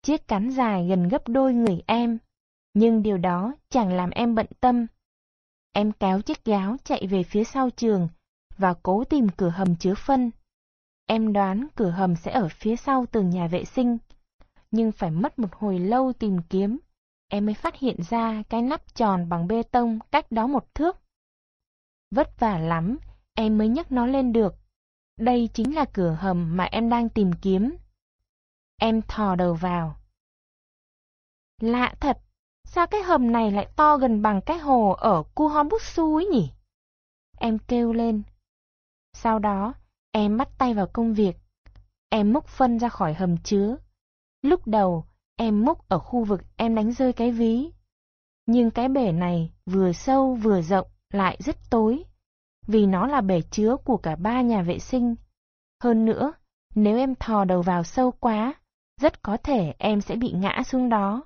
[SPEAKER 2] Chiếc cán dài gần gấp đôi người em, nhưng điều đó chẳng làm em bận tâm. Em kéo chiếc gáo chạy về phía sau trường và cố tìm cửa hầm chứa phân. Em đoán cửa hầm sẽ ở phía sau tường nhà vệ sinh, nhưng phải mất một hồi lâu tìm kiếm em mới phát hiện ra cái nắp tròn bằng bê tông cách đó một thước. Vất vả lắm, em mới nhấc nó lên được. Đây chính là cửa hầm mà em đang tìm kiếm. Em thò đầu vào. Lạ thật, sao cái hầm này lại to gần bằng cái hồ ở Kuhobutsu ấy nhỉ? Em kêu lên. Sau đó, em bắt tay vào công việc. Em múc phân ra khỏi hầm chứa. Lúc đầu, Em múc ở khu vực em đánh rơi cái ví. Nhưng cái bể này vừa sâu vừa rộng lại rất tối, vì nó là bể chứa của cả ba nhà vệ sinh. Hơn nữa, nếu em thò đầu vào sâu quá, rất có thể em sẽ bị ngã xuống đó.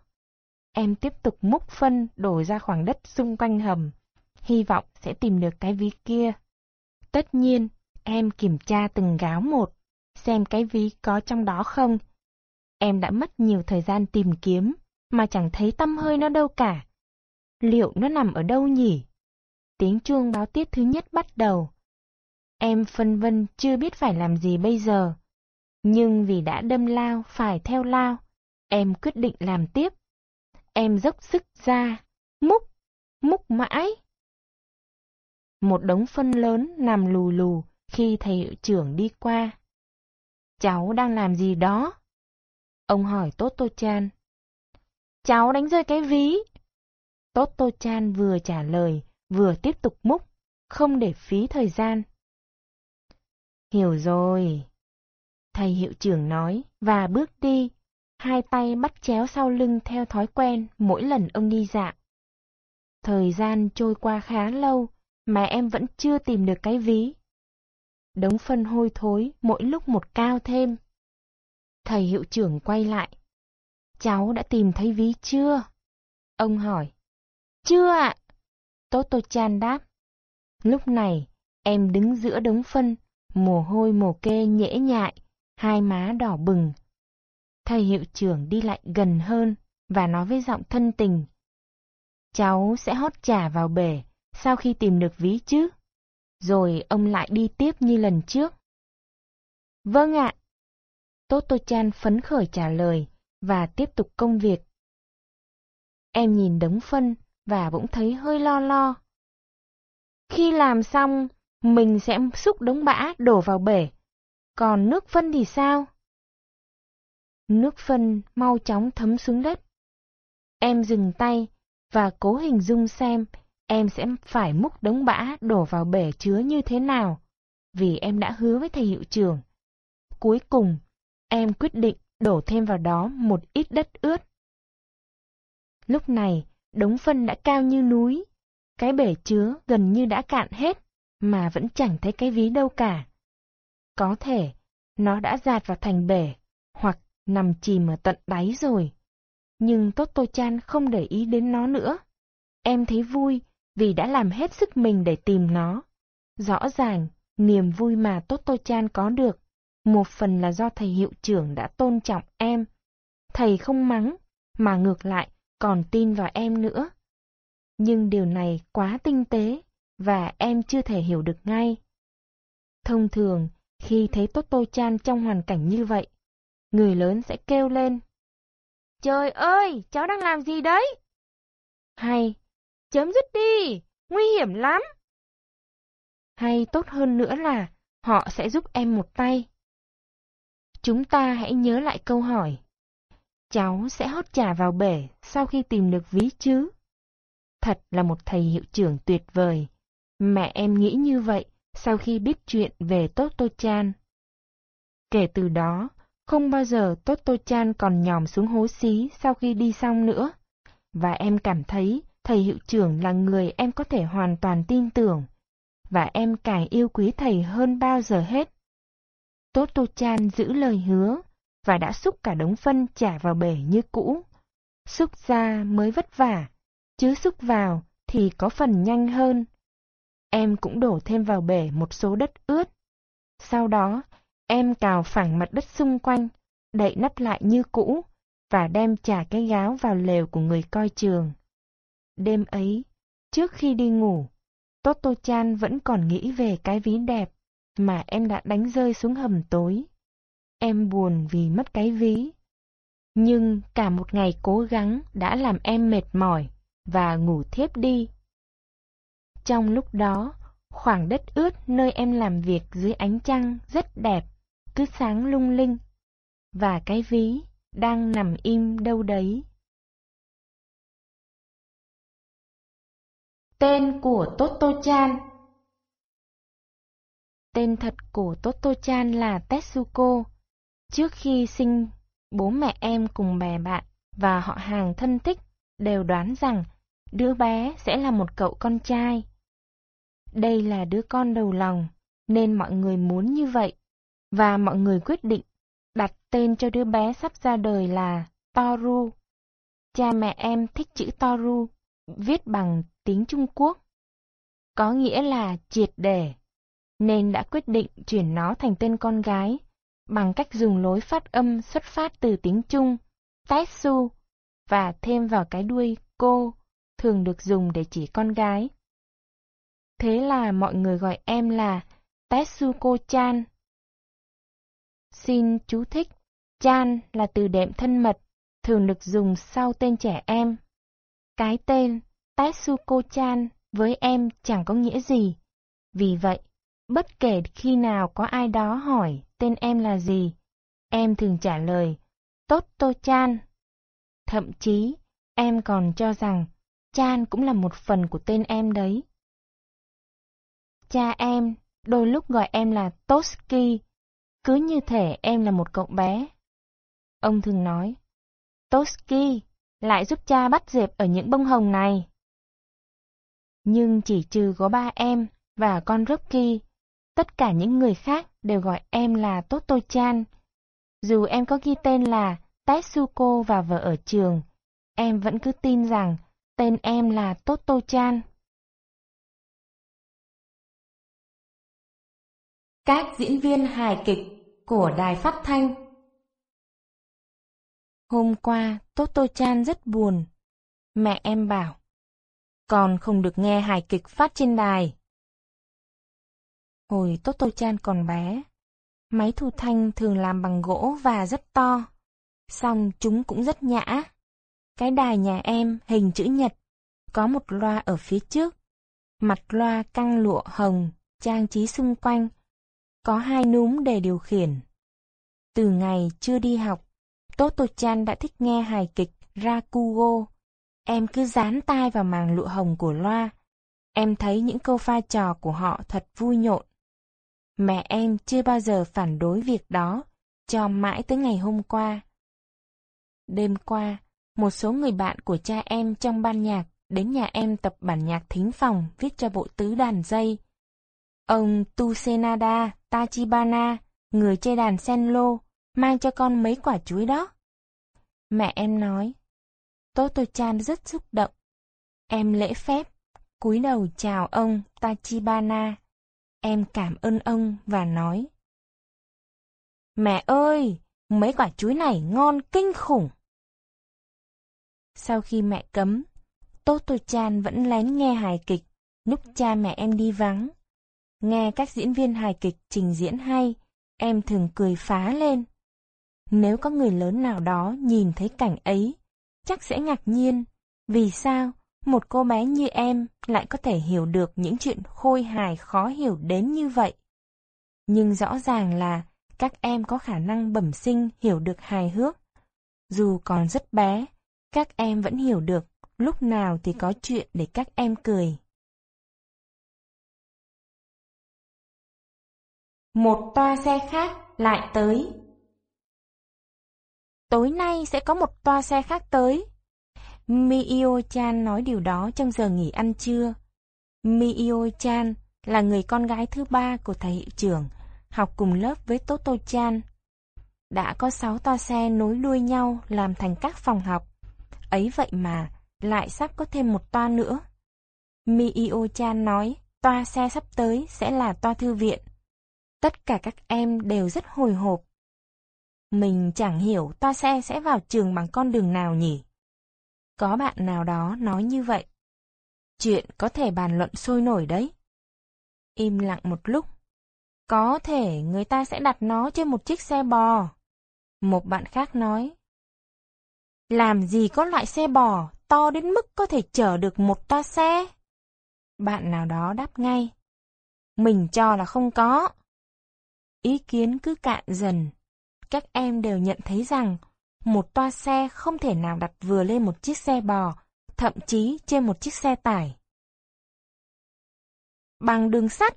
[SPEAKER 2] Em tiếp tục múc phân đổ ra khoảng đất xung quanh hầm, hy vọng sẽ tìm được cái ví kia. Tất nhiên, em kiểm tra từng gáo một, xem cái ví có trong đó không Em đã mất nhiều thời gian tìm kiếm, mà chẳng thấy tâm hơi nó đâu cả. Liệu nó nằm ở đâu nhỉ? Tiếng chuông báo tiết thứ nhất bắt đầu. em phân vân chưa biết phải làm gì bây giờ. Nhưng vì đã đâm lao phải theo lao, em quyết định làm tiếp. Em dốc sức ra, múc, múc mãi. Một đống phân lớn nằm lù lù khi thầy hiệu trưởng đi qua. Cháu đang làm gì đó? Ông hỏi Tốt Tô Chan. Cháu đánh rơi cái ví. Tốt Tô Chan vừa trả lời, vừa tiếp tục múc, không để phí thời gian. Hiểu rồi. Thầy hiệu trưởng nói và bước đi, hai tay bắt chéo sau lưng theo thói quen mỗi lần ông đi dạo. Thời gian trôi qua khá lâu mà em vẫn chưa tìm được cái ví. Đống phân hôi thối mỗi lúc một cao thêm. Thầy hiệu trưởng quay lại. Cháu đã tìm thấy ví chưa? Ông hỏi. Chưa ạ. Tốt Tô Chan đáp. Lúc này, em đứng giữa đống phân, mồ hôi mồ kê nhễ nhại, hai má đỏ bừng. Thầy hiệu trưởng đi lại gần hơn và nói với giọng thân tình. Cháu sẽ hót trả vào bể sau khi tìm được ví chứ? Rồi ông lại đi tiếp như lần trước. Vâng ạ. Toto Chan phấn khởi trả lời và tiếp tục công việc. Em nhìn đống phân và bỗng thấy hơi lo lo. Khi làm xong, mình sẽ xúc đống bã đổ vào bể. Còn nước phân thì sao? Nước phân mau chóng thấm xuống đất. Em dừng tay và cố hình dung xem em sẽ phải múc đống bã đổ vào bể chứa như thế nào, vì em đã hứa với thầy hiệu trưởng. Cuối cùng, em quyết định đổ thêm vào đó một ít đất ướt. Lúc này, đống phân đã cao như núi, cái bể chứa gần như đã cạn hết, mà vẫn chẳng thấy cái ví đâu cả. Có thể, nó đã dạt vào thành bể, hoặc nằm chìm ở tận đáy rồi. Nhưng Tốt Tô Chan không để ý đến nó nữa. Em thấy vui vì đã làm hết sức mình để tìm nó. Rõ ràng, niềm vui mà Toto-chan có được, một phần là do thầy hiệu trưởng đã tôn trọng em. Thầy không mắng, mà ngược lại còn tin vào em nữa. Nhưng điều này quá tinh tế, và em chưa thể hiểu được ngay. Thông thường, khi thấy Toto Chan trong hoàn cảnh như vậy, người lớn sẽ kêu lên. Trời ơi, cháu đang làm gì đấy? Hay, chấm dứt đi, nguy hiểm lắm. Hay tốt hơn nữa là họ sẽ giúp em một tay. Chúng ta hãy nhớ lại câu hỏi. Cháu sẽ hót trà vào bể sau khi tìm được ví chứ? Thật là một thầy hiệu trưởng tuyệt vời. Mẹ em nghĩ như vậy sau khi biết chuyện về Toto Chan. Kể từ đó, không bao giờ Toto Chan còn nhòm xuống hố xí sau khi đi xong nữa. Và em cảm thấy thầy hiệu trưởng là người em có thể hoàn toàn tin tưởng. Và em càng yêu quý thầy hơn bao giờ hết. Toto Chan giữ lời hứa và đã xúc cả đống phân trả vào bể như cũ. Xúc ra mới vất vả, chứ xúc vào thì có phần nhanh hơn. Em cũng đổ thêm vào bể một số đất ướt. Sau đó, em cào phẳng mặt đất xung quanh, đậy nắp lại như cũ, và đem trả cái gáo vào lều của người coi trường. Đêm ấy, trước khi đi ngủ, Toto Chan vẫn còn nghĩ về cái ví đẹp mà em đã đánh rơi xuống hầm tối. Em buồn vì mất cái ví. Nhưng cả một ngày cố gắng đã làm em mệt mỏi và ngủ thiếp đi. Trong lúc đó, khoảng đất ướt nơi em làm việc dưới ánh trăng rất đẹp, cứ sáng lung linh. Và cái ví đang nằm im đâu đấy.
[SPEAKER 1] Tên của Toto Chan
[SPEAKER 2] Tên thật của Toto Chan là Tetsuko. Trước khi sinh, bố mẹ em cùng bè bạn và họ hàng thân thích đều đoán rằng đứa bé sẽ là một cậu con trai. Đây là đứa con đầu lòng, nên mọi người muốn như vậy, và mọi người quyết định đặt tên cho đứa bé sắp ra đời là Toru. Cha mẹ em thích chữ Toru, viết bằng tiếng Trung Quốc. Có nghĩa là triệt để, nên đã quyết định chuyển nó thành tên con gái bằng cách dùng lối phát âm xuất phát từ tiếng Trung, Tetsu, và thêm vào cái đuôi cô, thường được dùng để chỉ con gái. Thế là mọi người gọi em là Tetsuko-chan. Xin chú thích, chan là từ đệm thân mật, thường được dùng sau tên trẻ em. Cái tên Tetsuko-chan với em chẳng có nghĩa gì. Vì vậy, bất kể khi nào có ai đó hỏi tên em là gì, em thường trả lời Toto-chan. Thậm chí, em còn cho rằng Chan cũng là một phần của tên em đấy. Cha em đôi lúc gọi em là Toski, cứ như thể em là một cậu bé. Ông thường nói, Toski, lại giúp cha bắt dẹp ở những bông hồng này. Nhưng chỉ trừ có ba em và con Rocky, tất cả những người khác đều gọi em là Toto-chan. Dù em có ghi tên là Tetsuko và vợ ở trường, em vẫn cứ tin rằng tên em là Toto-chan.
[SPEAKER 1] Các diễn viên hài kịch của đài phát thanh
[SPEAKER 2] Hôm qua, Toto-chan rất buồn. Mẹ em bảo, con không được nghe hài kịch phát trên đài. Hồi Toto-chan còn bé, máy thu thanh thường làm bằng gỗ và rất to, song chúng cũng rất nhã. Cái đài nhà em hình chữ nhật, có một loa ở phía trước, mặt loa căng lụa hồng, trang trí xung quanh, có hai núm để điều khiển. Từ ngày chưa đi học, Toto-chan đã thích nghe hài kịch Rakugo. Em cứ dán tai vào màng lụa hồng của loa. Em thấy những câu pha trò của họ thật vui nhộn. Mẹ em chưa bao giờ phản đối việc đó, cho mãi tới ngày hôm qua. Đêm qua, một số người bạn của cha em trong ban nhạc đến nhà em tập bản nhạc thính phòng viết cho bộ tứ đàn dây. Ông Tusenada Tachibana, người chơi đàn senlo, mang cho con mấy quả chuối đó. Mẹ em nói, Toto-chan rất xúc động. Em lễ phép, cúi đầu chào ông Tachibana. Em cảm ơn ông và nói. Mẹ ơi, mấy quả chuối này ngon kinh khủng. Sau khi mẹ cấm, Toto-chan vẫn lén nghe hài kịch, lúc cha mẹ em đi vắng. Nghe các diễn viên hài kịch trình diễn hay, em thường cười phá lên. Nếu có người lớn nào đó nhìn thấy cảnh ấy, chắc sẽ ngạc nhiên. Vì sao một cô bé như em lại có thể hiểu được những chuyện khôi hài khó hiểu đến như vậy? Nhưng rõ ràng là các em có khả năng bẩm sinh hiểu được hài hước. Dù còn rất bé, các em vẫn hiểu được lúc nào thì có chuyện để các em cười.
[SPEAKER 1] Một toa xe khác lại tới.
[SPEAKER 2] Tối nay sẽ có một toa xe khác tới. Mio-chan nói điều đó trong giờ nghỉ ăn trưa. Mio-chan là người con gái thứ ba của thầy hiệu trưởng, học cùng lớp với Toto-chan. Đã có sáu toa xe nối đuôi nhau làm thành các phòng học. Ấy vậy mà, lại sắp có thêm một toa nữa. Mio-chan nói, toa xe sắp tới sẽ là toa thư viện. Tất cả các em đều rất hồi hộp. Mình chẳng hiểu toa xe sẽ vào trường bằng con đường nào nhỉ? Có bạn nào đó nói như vậy. Chuyện có thể bàn luận sôi nổi đấy. Im lặng một lúc. Có thể người ta sẽ đặt nó trên một chiếc xe bò. Một bạn khác nói. Làm gì có loại xe bò to đến mức có thể chở được một toa xe? Bạn nào đó đáp ngay. Mình cho là không có. Ý kiến cứ cạn dần. Các em đều nhận thấy rằng một toa xe không thể nào đặt vừa lên một chiếc xe bò, thậm chí trên một chiếc xe tải. Bằng đường sắt.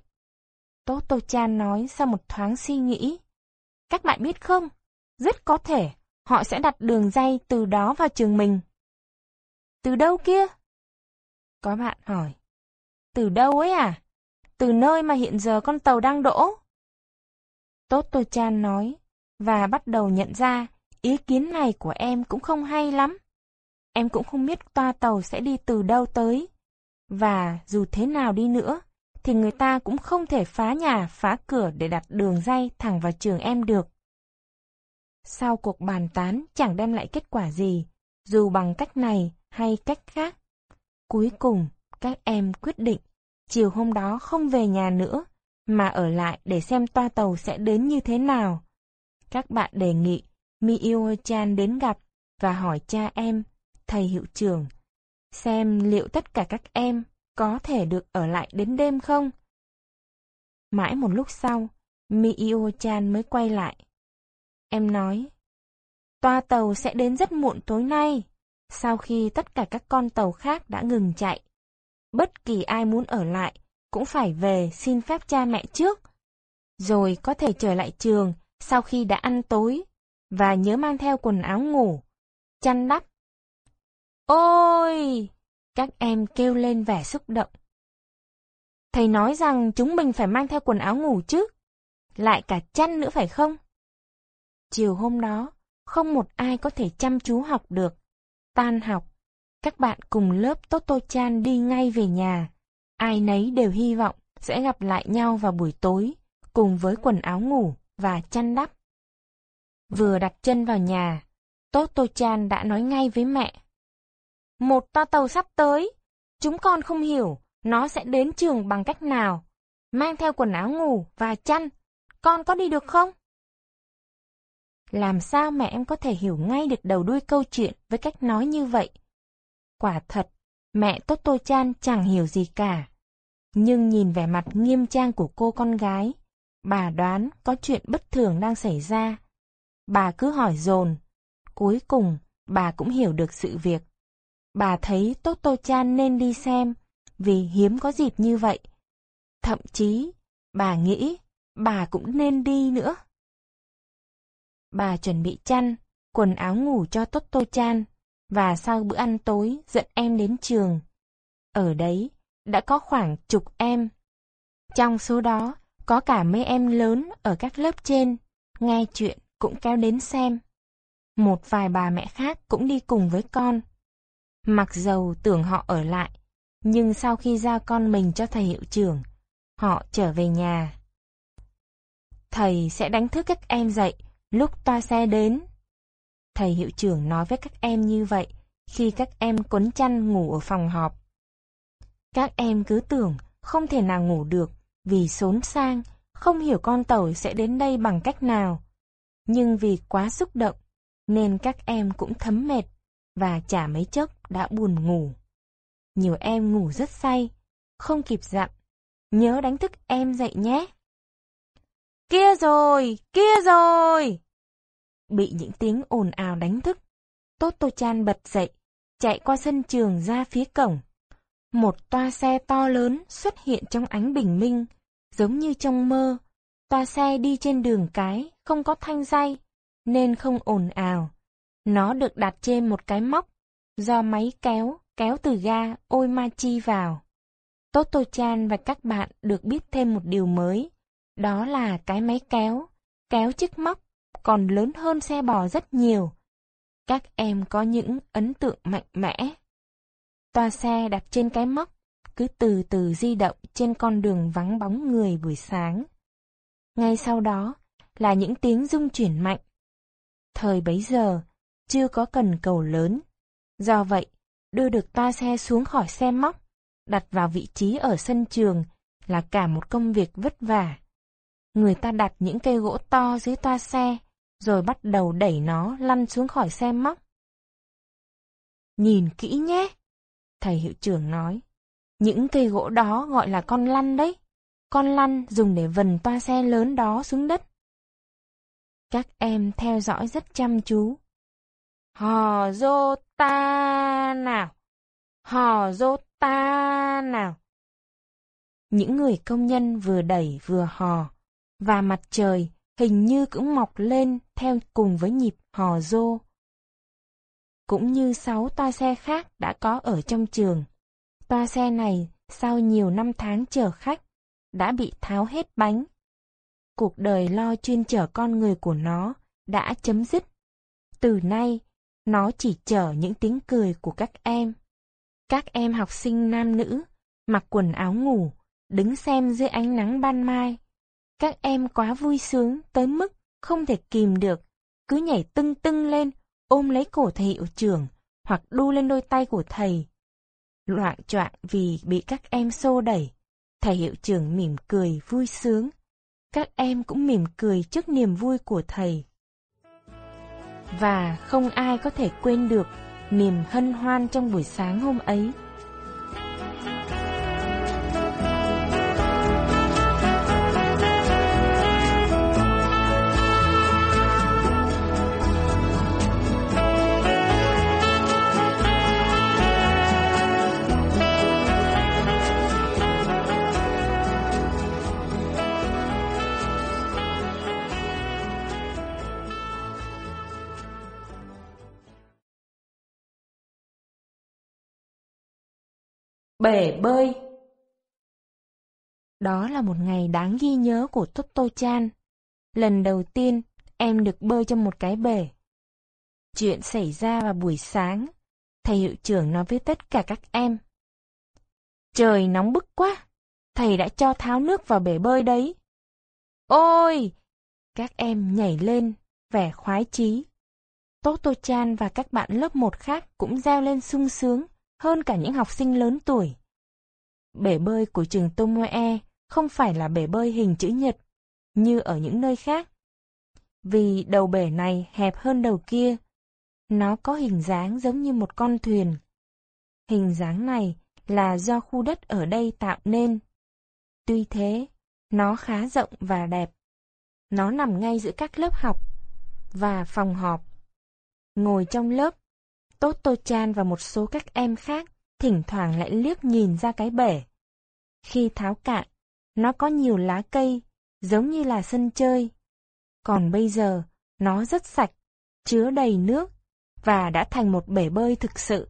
[SPEAKER 2] Toto Chan nói sau một thoáng suy nghĩ. Các bạn biết không, rất có thể họ sẽ đặt đường dây từ đó vào trường mình. Từ đâu kia? Có bạn hỏi. Từ đâu ấy à? Từ nơi mà hiện giờ con tàu đang đỗ. Toto Chan nói, và bắt đầu nhận ra ý kiến này của em cũng không hay lắm. Em cũng không biết toa tàu sẽ đi từ đâu tới. Và dù thế nào đi nữa, thì người ta cũng không thể phá nhà, phá cửa để đặt đường dây thẳng vào trường em được. Sau cuộc bàn tán chẳng đem lại kết quả gì, dù bằng cách này hay cách khác. Cuối cùng, các em quyết định, chiều hôm đó không về nhà nữa,
[SPEAKER 1] mà ở lại để xem toa tàu sẽ đến như thế nào. Các bạn đề nghị Mio-chan đến gặp và hỏi cha em, thầy hiệu trưởng, xem liệu tất cả các em có thể được ở lại đến đêm không? Mãi một lúc sau, Mio-chan mới quay lại. Em nói, toa tàu sẽ đến rất muộn tối nay, sau khi tất cả các con tàu khác đã ngừng chạy. Bất kỳ ai muốn ở lại cũng phải về xin phép cha mẹ trước, rồi có thể trở lại trường sau khi đã ăn tối, và nhớ mang theo quần áo ngủ, chăn đắp. Ôi! Các em kêu lên vẻ xúc động. Thầy nói rằng chúng mình phải mang theo quần áo ngủ chứ, lại cả chăn nữa phải không? Chiều hôm đó, không một ai có thể chăm chú học được. Tan học, các bạn cùng lớp Toto Chan đi ngay về nhà. Ai nấy đều hy vọng sẽ gặp lại nhau vào buổi tối, cùng với quần áo ngủ và chăn đắp. Vừa đặt chân vào nhà, Toto Chan đã nói ngay với mẹ. Một toa tàu sắp tới, chúng con không hiểu nó sẽ đến trường bằng cách nào. Mang theo quần áo ngủ và chăn, con có đi được không? Làm sao mẹ em có thể hiểu ngay được đầu đuôi câu chuyện với cách nói như vậy? Quả thật, mẹ Toto Chan chẳng hiểu gì cả. Nhưng nhìn vẻ mặt nghiêm trang của cô con gái, bà đoán có chuyện bất thường đang xảy ra. Bà cứ hỏi dồn. Cuối cùng, bà cũng hiểu được sự việc. Bà thấy Toto Chan nên đi xem, vì hiếm có dịp như vậy. Thậm chí, bà nghĩ bà cũng nên đi nữa. Bà chuẩn bị chăn, quần áo ngủ cho Toto Chan, và sau bữa ăn tối dẫn em đến trường. Ở đấy, đã có khoảng chục em. Trong số đó, có cả mấy em lớn ở các lớp trên, nghe chuyện cũng kéo đến xem. Một vài bà mẹ khác cũng đi cùng với con. Mặc dầu tưởng họ ở lại, nhưng sau khi giao con mình cho thầy hiệu trưởng, họ trở về nhà. Thầy sẽ đánh thức các em dậy lúc toa xe đến. Thầy hiệu trưởng nói với các em như vậy khi các em cuốn chăn ngủ ở phòng họp. Các em cứ tưởng không thể nào ngủ được vì xốn sang, không hiểu con tàu sẽ đến đây bằng cách nào. Nhưng vì quá xúc động, nên các em cũng thấm mệt và chả mấy chốc đã buồn ngủ. Nhiều em ngủ rất say, không kịp dặn. Nhớ đánh thức em dậy nhé. Kia rồi, kia rồi! Bị những tiếng ồn ào đánh thức, Toto Chan bật dậy, chạy qua sân trường ra phía cổng. Một toa xe to lớn xuất hiện trong ánh bình minh, giống như trong mơ. Toa xe đi trên đường cái, không có thanh dây, nên không ồn ào. Nó được đặt trên một cái móc, do máy kéo, kéo từ ga Oimachi vào. Toto-chan và các bạn được biết thêm một điều mới, đó là cái máy kéo, kéo chiếc móc, còn lớn hơn xe bò rất nhiều. Các em có những ấn tượng mạnh mẽ. Toa xe đặt trên cái móc, cứ từ từ di động trên con đường vắng bóng người buổi sáng. Ngay sau đó là những tiếng rung chuyển mạnh. Thời bấy giờ, chưa có cần cầu lớn. Do vậy, đưa được toa xe xuống khỏi xe móc, đặt vào vị trí ở sân trường là cả một công việc vất vả. Người ta đặt những cây gỗ to dưới toa xe, rồi bắt đầu đẩy nó lăn xuống khỏi xe móc. Nhìn kỹ nhé, thầy hiệu trưởng nói. Những cây gỗ đó gọi là con lăn đấy. Con lăn dùng để vần toa xe lớn đó xuống đất. Các em theo dõi rất chăm chú. Hò dô ta nào. Hò dô ta nào. Những người công nhân vừa đẩy vừa hò, và mặt trời hình như cũng mọc lên theo cùng với nhịp hò dô. Cũng như sáu toa xe khác đã có ở trong trường. Toa xe này sau nhiều năm tháng chở khách đã bị tháo hết bánh. Cuộc đời lo chuyên chở con người của nó đã chấm dứt. Từ nay, nó chỉ chở những tiếng cười của các em. Các em học sinh nam nữ, mặc quần áo ngủ, đứng xem dưới ánh nắng ban mai. Các em quá vui sướng tới mức không thể kìm được, cứ nhảy tưng tưng lên, ôm lấy cổ thầy hiệu trưởng, hoặc đu lên đôi tay của thầy. Loạn choạng vì bị các em xô đẩy, Thầy hiệu trưởng mỉm cười vui sướng. Các em cũng mỉm cười trước niềm vui của thầy. Và không ai có thể quên được niềm hân hoan trong buổi sáng hôm ấy. Bể bơi Đó là một ngày đáng ghi nhớ của Toto Chan. Lần đầu tiên em được bơi trong một cái bể. Chuyện xảy ra vào buổi sáng, thầy hiệu trưởng nói với tất cả các em. Trời nóng bức quá, thầy đã cho tháo nước vào bể bơi đấy. Ôi! Các em nhảy lên, vẻ khoái chí. Toto Chan và các bạn lớp 1 khác cũng reo lên sung sướng hơn cả những học sinh lớn tuổi. Bể bơi của trường Tomoe không phải là bể bơi hình chữ nhật, như ở những nơi khác. Vì đầu bể này hẹp hơn đầu kia, nó có hình dáng giống như một con thuyền. Hình dáng này là do khu đất ở đây tạo nên. Tuy thế, nó khá rộng và đẹp. Nó nằm ngay giữa các lớp học và phòng họp. Ngồi trong lớp, Toto Chan và một số các em khác thỉnh thoảng lại liếc nhìn ra cái bể. Khi tháo cạn, nó có nhiều lá cây, giống như là sân chơi. Còn bây giờ, nó rất sạch, chứa đầy nước, và đã thành một bể bơi thực sự.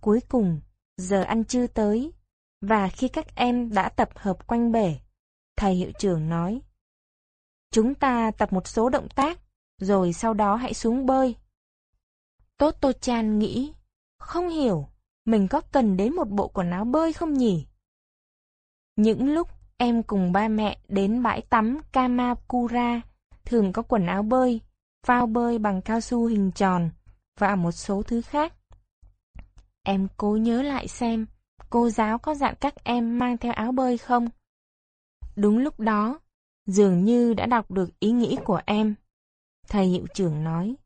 [SPEAKER 1] Cuối cùng, giờ ăn trưa tới, và khi các em đã tập hợp quanh bể, thầy hiệu trưởng nói, Chúng ta tập một số động tác, rồi sau đó hãy xuống bơi. Toto Chan nghĩ, không hiểu, mình có cần đến một bộ quần áo bơi không nhỉ? Những lúc em cùng ba mẹ đến bãi tắm Kamakura, thường có quần áo bơi, phao bơi bằng cao su hình tròn và một số thứ khác. Em cố nhớ lại xem, cô giáo có dặn các em mang theo áo bơi không? Đúng lúc đó, dường như đã đọc được ý nghĩ của em. Thầy hiệu trưởng nói,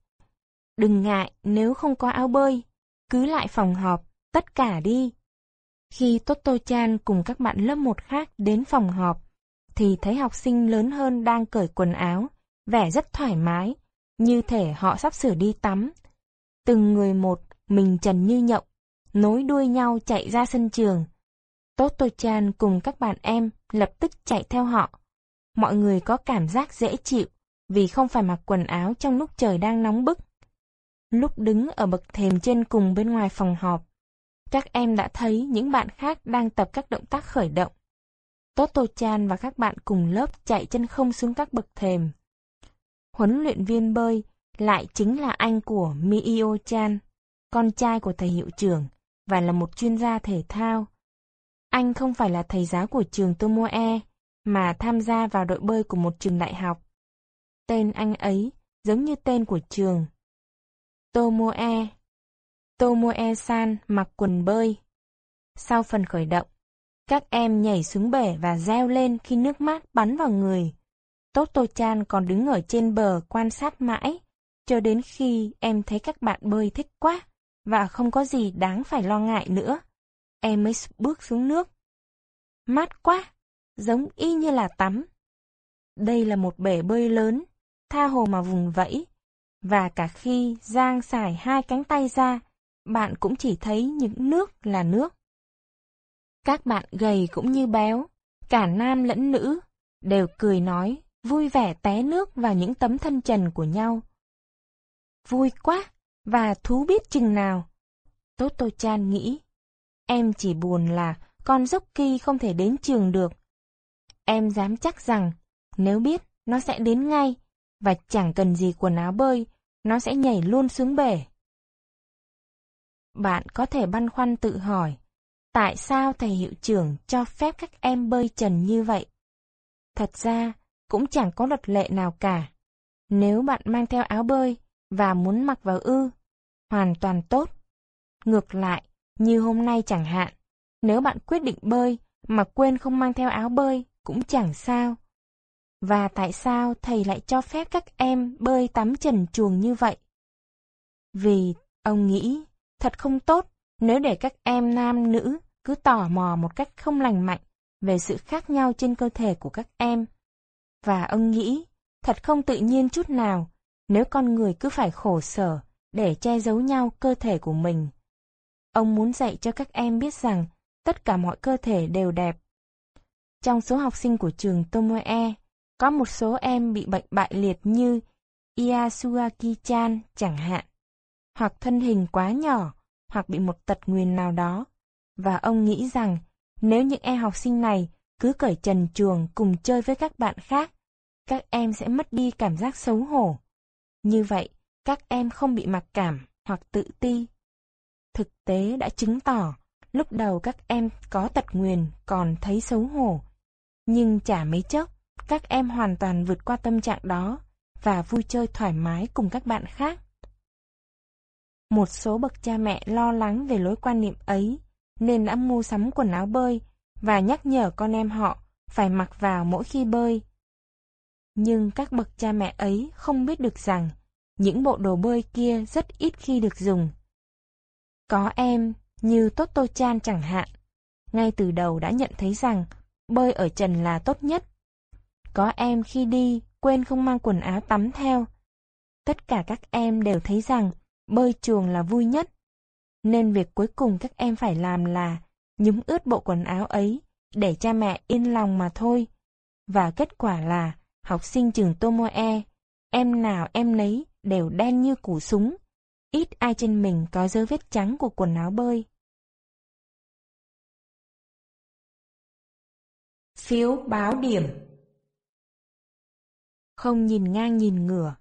[SPEAKER 1] đừng ngại nếu không có áo bơi, cứ lại phòng họp, tất cả đi. Khi Toto Chan cùng các bạn lớp 1 khác đến phòng họp, thì thấy học sinh lớn hơn đang cởi quần áo, vẻ rất thoải mái, như thể họ sắp sửa đi tắm. Từng người một, mình trần như nhộng, nối đuôi nhau chạy ra sân trường. Toto Chan cùng các bạn em lập tức chạy theo họ. Mọi người có cảm giác dễ chịu, vì không phải mặc quần áo trong lúc trời đang nóng bức. Lúc đứng ở bậc thềm trên cùng bên ngoài phòng họp, các em đã thấy những bạn khác đang tập các động tác khởi động. Toto Chan và các bạn cùng lớp chạy chân không xuống các bậc thềm. Huấn luyện viên bơi lại chính là anh của Mio Chan, con trai của thầy hiệu trưởng và là một chuyên gia thể thao. Anh không phải là thầy giáo của trường Tomoe, mà tham gia vào đội bơi của một trường đại học. Tên anh ấy giống như tên của trường. Tomoe Tomoe-san mặc quần bơi. Sau phần khởi động, các em nhảy xuống bể và reo lên khi nước mát bắn vào người. Toto-chan còn đứng ở trên bờ quan sát mãi, cho đến khi em thấy các bạn bơi thích quá và không có gì đáng phải lo ngại nữa. Em mới bước xuống nước. Mát quá, giống y như là tắm. Đây là một bể bơi lớn, tha hồ mà vùng vẫy, và cả khi Giang xài hai cánh tay ra, bạn cũng chỉ thấy những nước là nước. Các bạn gầy cũng như béo, cả nam lẫn nữ, đều cười nói, vui vẻ té nước vào những tấm thân trần của nhau. Vui quá, và thú biết chừng nào. Tốt tôi Chan nghĩ, em chỉ buồn là con dốc kỳ không thể đến trường được. Em dám chắc rằng, nếu biết, nó sẽ đến ngay, và chẳng cần gì quần áo bơi, nó sẽ nhảy luôn xuống bể. Bạn có thể băn khoăn tự hỏi, tại sao thầy hiệu trưởng cho phép các em bơi trần như vậy? Thật ra, cũng chẳng có luật lệ nào cả. Nếu bạn mang theo áo bơi và muốn mặc vào ư, hoàn toàn tốt. Ngược lại, như hôm nay chẳng hạn, nếu bạn quyết định bơi mà quên không mang theo áo bơi cũng chẳng sao. Và tại sao thầy lại cho phép các em bơi tắm trần chuồng như vậy? Vì ông nghĩ thật không tốt nếu để các em nam nữ cứ tò mò một cách không lành mạnh về sự khác nhau trên cơ thể của các em. Và ông nghĩ thật không tự nhiên chút nào nếu con người cứ phải khổ sở để che giấu nhau cơ thể của mình. Ông muốn dạy cho các em biết rằng tất cả mọi cơ thể đều đẹp. Trong số học sinh của trường Tomoe, có một số em bị bệnh bại liệt như Iyasuaki-chan chẳng hạn, hoặc thân hình quá nhỏ, hoặc bị một tật nguyền nào đó. Và ông nghĩ rằng nếu những em học sinh này cứ cởi trần chuồng cùng chơi với các bạn khác, các em sẽ mất đi cảm giác xấu hổ. Như vậy, các em không bị mặc cảm hoặc tự ti. Thực tế đã chứng tỏ, lúc đầu các em có tật nguyền còn thấy xấu hổ. Nhưng chả mấy chốc, các em hoàn toàn vượt qua tâm trạng đó và vui chơi thoải mái cùng các bạn khác. Một số bậc cha mẹ lo lắng về lối quan niệm ấy, nên đã mua sắm quần áo bơi và nhắc nhở con em họ phải mặc vào mỗi khi bơi. Nhưng các bậc cha mẹ ấy không biết được rằng những bộ đồ bơi kia rất ít khi được dùng. Có em như Toto Chan chẳng hạn, ngay từ đầu đã nhận thấy rằng bơi ở trần là tốt nhất. Có em khi đi quên không mang quần áo tắm theo. Tất cả các em đều thấy rằng bơi chuồng là vui nhất. Nên việc cuối cùng các em phải làm là nhúng ướt bộ quần áo ấy để cha mẹ yên lòng mà thôi. Và kết quả là học sinh trường Tomoe, em nào em nấy đều đen như củ súng. Ít ai trên mình có dấu vết trắng của quần áo bơi. Phiếu báo điểm không nhìn ngang nhìn ngửa,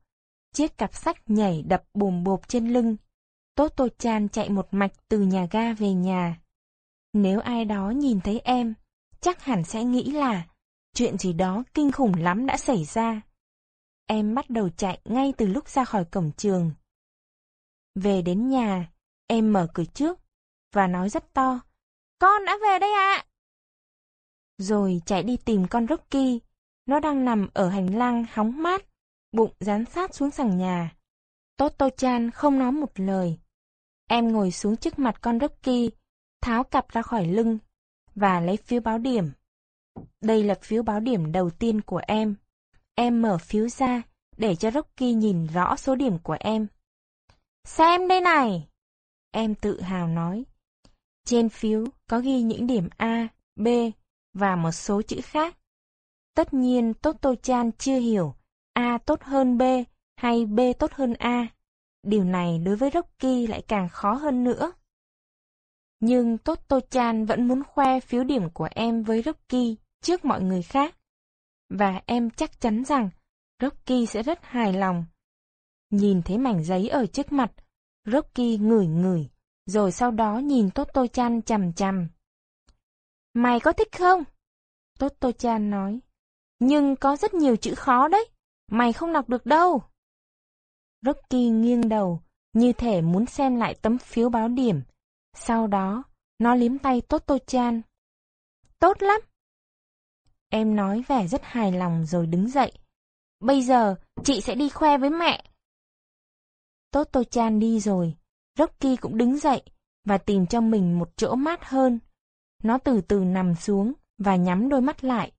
[SPEAKER 1] chiếc cặp sách nhảy đập bùm bộp trên lưng. Toto Chan chạy một mạch từ nhà ga về nhà. Nếu ai đó nhìn thấy em, chắc hẳn sẽ nghĩ là chuyện gì đó kinh khủng lắm đã xảy ra. Em bắt đầu chạy ngay từ lúc ra khỏi cổng trường. Về đến nhà, em mở cửa trước và nói rất to. Con đã về đây ạ! Rồi chạy đi tìm con Rocky. Nó đang nằm ở hành lang hóng mát, bụng dán sát xuống sàn nhà. Toto Chan không nói một lời. Em ngồi xuống trước mặt con Rocky, tháo cặp ra khỏi lưng và lấy phiếu báo điểm. Đây là phiếu báo điểm đầu tiên của em. Em mở phiếu ra để cho Rocky nhìn rõ số điểm của em. Xem đây này! Em tự hào nói. Trên phiếu có ghi những điểm A, B và một số chữ khác. Tất nhiên Toto Chan chưa hiểu A tốt hơn B hay B tốt hơn A. Điều này đối với Rocky lại càng khó hơn nữa. Nhưng Toto Chan vẫn muốn khoe phiếu điểm của em với Rocky trước mọi người khác. Và em chắc chắn rằng Rocky sẽ rất hài lòng. Nhìn thấy mảnh giấy ở trước mặt, Rocky ngửi ngửi, rồi sau đó nhìn Toto Chan chằm chằm. Mày có thích không? Toto Chan nói. Nhưng có rất nhiều chữ khó đấy, mày không đọc được đâu. Rocky nghiêng đầu, như thể muốn xem lại tấm phiếu báo điểm. Sau đó, nó liếm tay Toto Chan. Tốt lắm. Em nói vẻ rất hài lòng rồi đứng dậy. Bây giờ, chị sẽ đi khoe với mẹ. Toto Chan đi rồi, Rocky cũng đứng dậy và tìm cho mình một chỗ mát hơn. Nó từ từ nằm xuống và nhắm đôi mắt lại.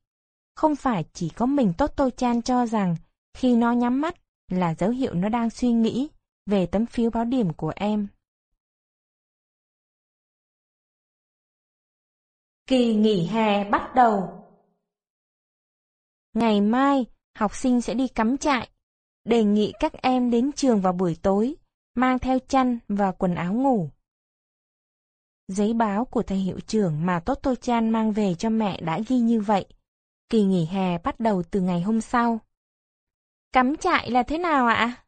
[SPEAKER 1] Không phải chỉ có mình Toto Chan cho rằng khi nó nhắm mắt là dấu hiệu nó đang suy nghĩ về tấm phiếu báo điểm của em. Kỳ nghỉ hè bắt đầu Ngày mai, học sinh sẽ đi cắm trại. Đề nghị các em đến trường vào buổi tối, mang theo chăn và quần áo ngủ. Giấy báo của thầy hiệu trưởng mà Toto Chan mang về cho mẹ đã ghi như vậy. Kỳ nghỉ hè bắt đầu từ ngày hôm sau. Cắm trại là thế nào ạ?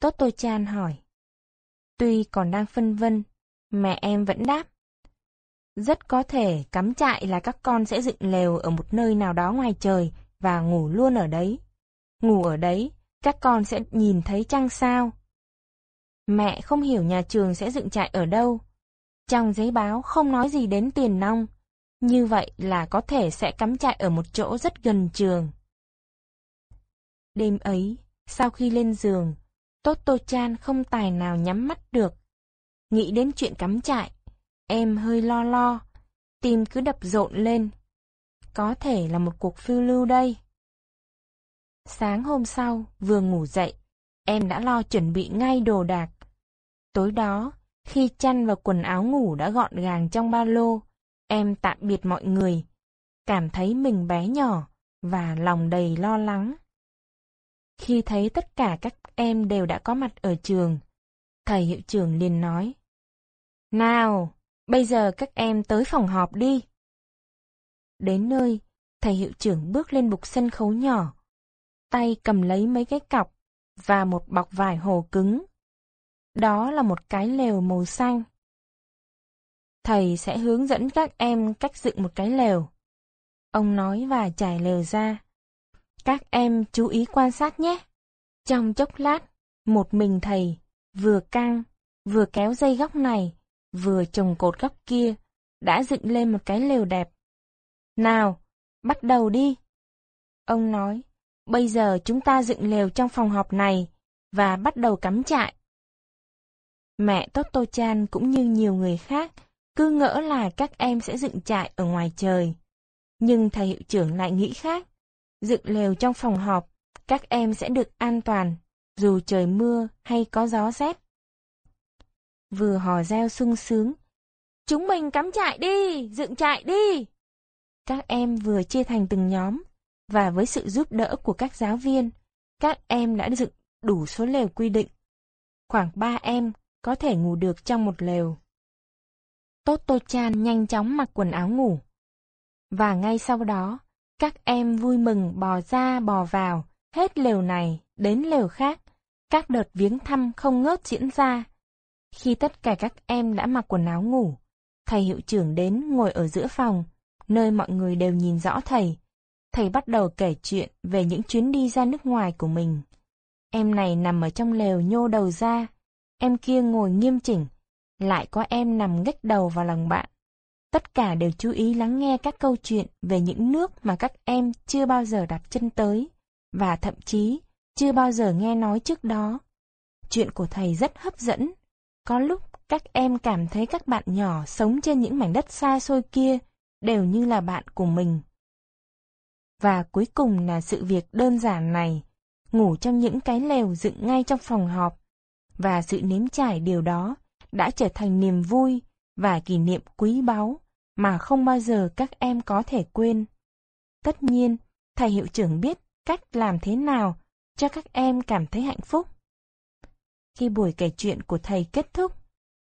[SPEAKER 1] Toto Chan hỏi. Tuy còn đang phân vân, mẹ em vẫn đáp. Rất có thể cắm trại là các con sẽ dựng lều ở một nơi nào đó ngoài trời và ngủ luôn ở đấy. Ngủ ở đấy, các con sẽ nhìn thấy trăng sao. Mẹ không hiểu nhà trường sẽ dựng trại ở đâu. Trong giấy báo không nói gì đến tiền nong. Như vậy là có thể sẽ cắm trại ở một chỗ rất gần trường. Đêm ấy, sau khi lên giường, Toto Chan không tài nào nhắm mắt được. Nghĩ đến chuyện cắm trại, em hơi lo lo, tim cứ đập rộn lên. Có thể là một cuộc phiêu lưu đây. Sáng hôm sau, vừa ngủ dậy, em đã lo chuẩn bị ngay đồ đạc. Tối đó, khi chăn và quần áo ngủ đã gọn gàng trong ba lô, em tạm biệt mọi người, cảm thấy mình bé nhỏ và lòng đầy lo lắng. Khi thấy tất cả các em đều đã có mặt ở trường, thầy hiệu trưởng liền nói, Nào, bây giờ các em tới phòng họp đi. Đến nơi, thầy hiệu trưởng bước lên bục sân khấu nhỏ, tay cầm lấy mấy cái cọc và một bọc vải hồ cứng. Đó là một cái lều màu xanh. Thầy sẽ hướng dẫn các em cách dựng một cái lều. Ông nói và trải lều ra. Các em chú ý quan sát nhé. Trong chốc lát, một mình thầy, vừa căng, vừa kéo dây góc này, vừa trồng cột góc kia, đã dựng lên một cái lều đẹp. Nào, bắt đầu đi. Ông nói, bây giờ chúng ta dựng lều trong phòng họp này và bắt đầu cắm trại. Mẹ Toto Chan cũng như nhiều người khác cứ ngỡ là các em sẽ dựng trại ở ngoài trời. Nhưng thầy hiệu trưởng lại nghĩ khác. Dựng lều trong phòng họp, các em sẽ được an toàn, dù trời mưa hay có gió rét. Vừa hò reo sung sướng. Chúng mình cắm trại đi, dựng trại đi. Các em vừa chia thành từng nhóm, và với sự giúp đỡ của các giáo viên, các em đã dựng đủ số lều quy định. Khoảng ba em có thể ngủ được trong một lều. Toto Chan nhanh chóng mặc quần áo ngủ. Và ngay sau đó, các em vui mừng bò ra bò vào, hết lều này đến lều khác. Các đợt viếng thăm không ngớt diễn ra. Khi tất cả các em đã mặc quần áo ngủ, thầy hiệu trưởng đến ngồi ở giữa phòng, nơi mọi người đều nhìn rõ thầy. Thầy bắt đầu kể chuyện về những chuyến đi ra nước ngoài của mình. Em này nằm ở trong lều nhô đầu ra, em kia ngồi nghiêm chỉnh, lại có em nằm ngách đầu vào lòng bạn. Tất cả đều chú ý lắng nghe các câu chuyện về những nước mà các em chưa bao giờ đặt chân tới, và thậm chí chưa bao giờ nghe nói trước đó. Chuyện của thầy rất hấp dẫn. Có lúc các em cảm thấy các bạn nhỏ sống trên những mảnh đất xa xôi kia đều như là bạn của mình. Và cuối cùng là sự việc đơn giản này, ngủ trong những cái lều dựng ngay trong phòng họp, và sự nếm trải điều đó đã trở thành niềm vui và kỷ niệm quý báu mà không bao giờ các em có thể quên. Tất nhiên, thầy hiệu trưởng biết cách làm thế nào cho các em cảm thấy hạnh phúc. Khi buổi kể chuyện của thầy kết thúc,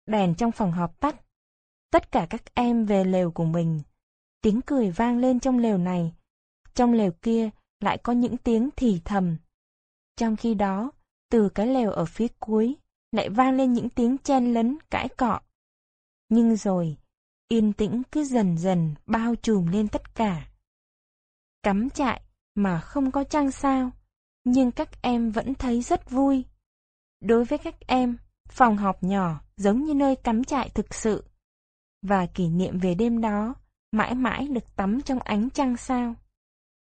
[SPEAKER 1] đèn trong phòng họp tắt. Tất cả các em về lều của mình. Tiếng cười vang lên trong lều này. Trong lều kia lại có những tiếng thì thầm. Trong khi đó, từ cái lều ở phía cuối, lại vang lên những tiếng chen lấn, cãi cọ. Nhưng rồi, yên tĩnh cứ dần dần bao trùm lên tất cả. Cắm trại mà không có trăng sao, nhưng các em vẫn thấy rất vui. Đối với các em, phòng họp nhỏ giống như nơi cắm trại thực sự. Và kỷ niệm về đêm đó mãi mãi được tắm trong ánh trăng sao.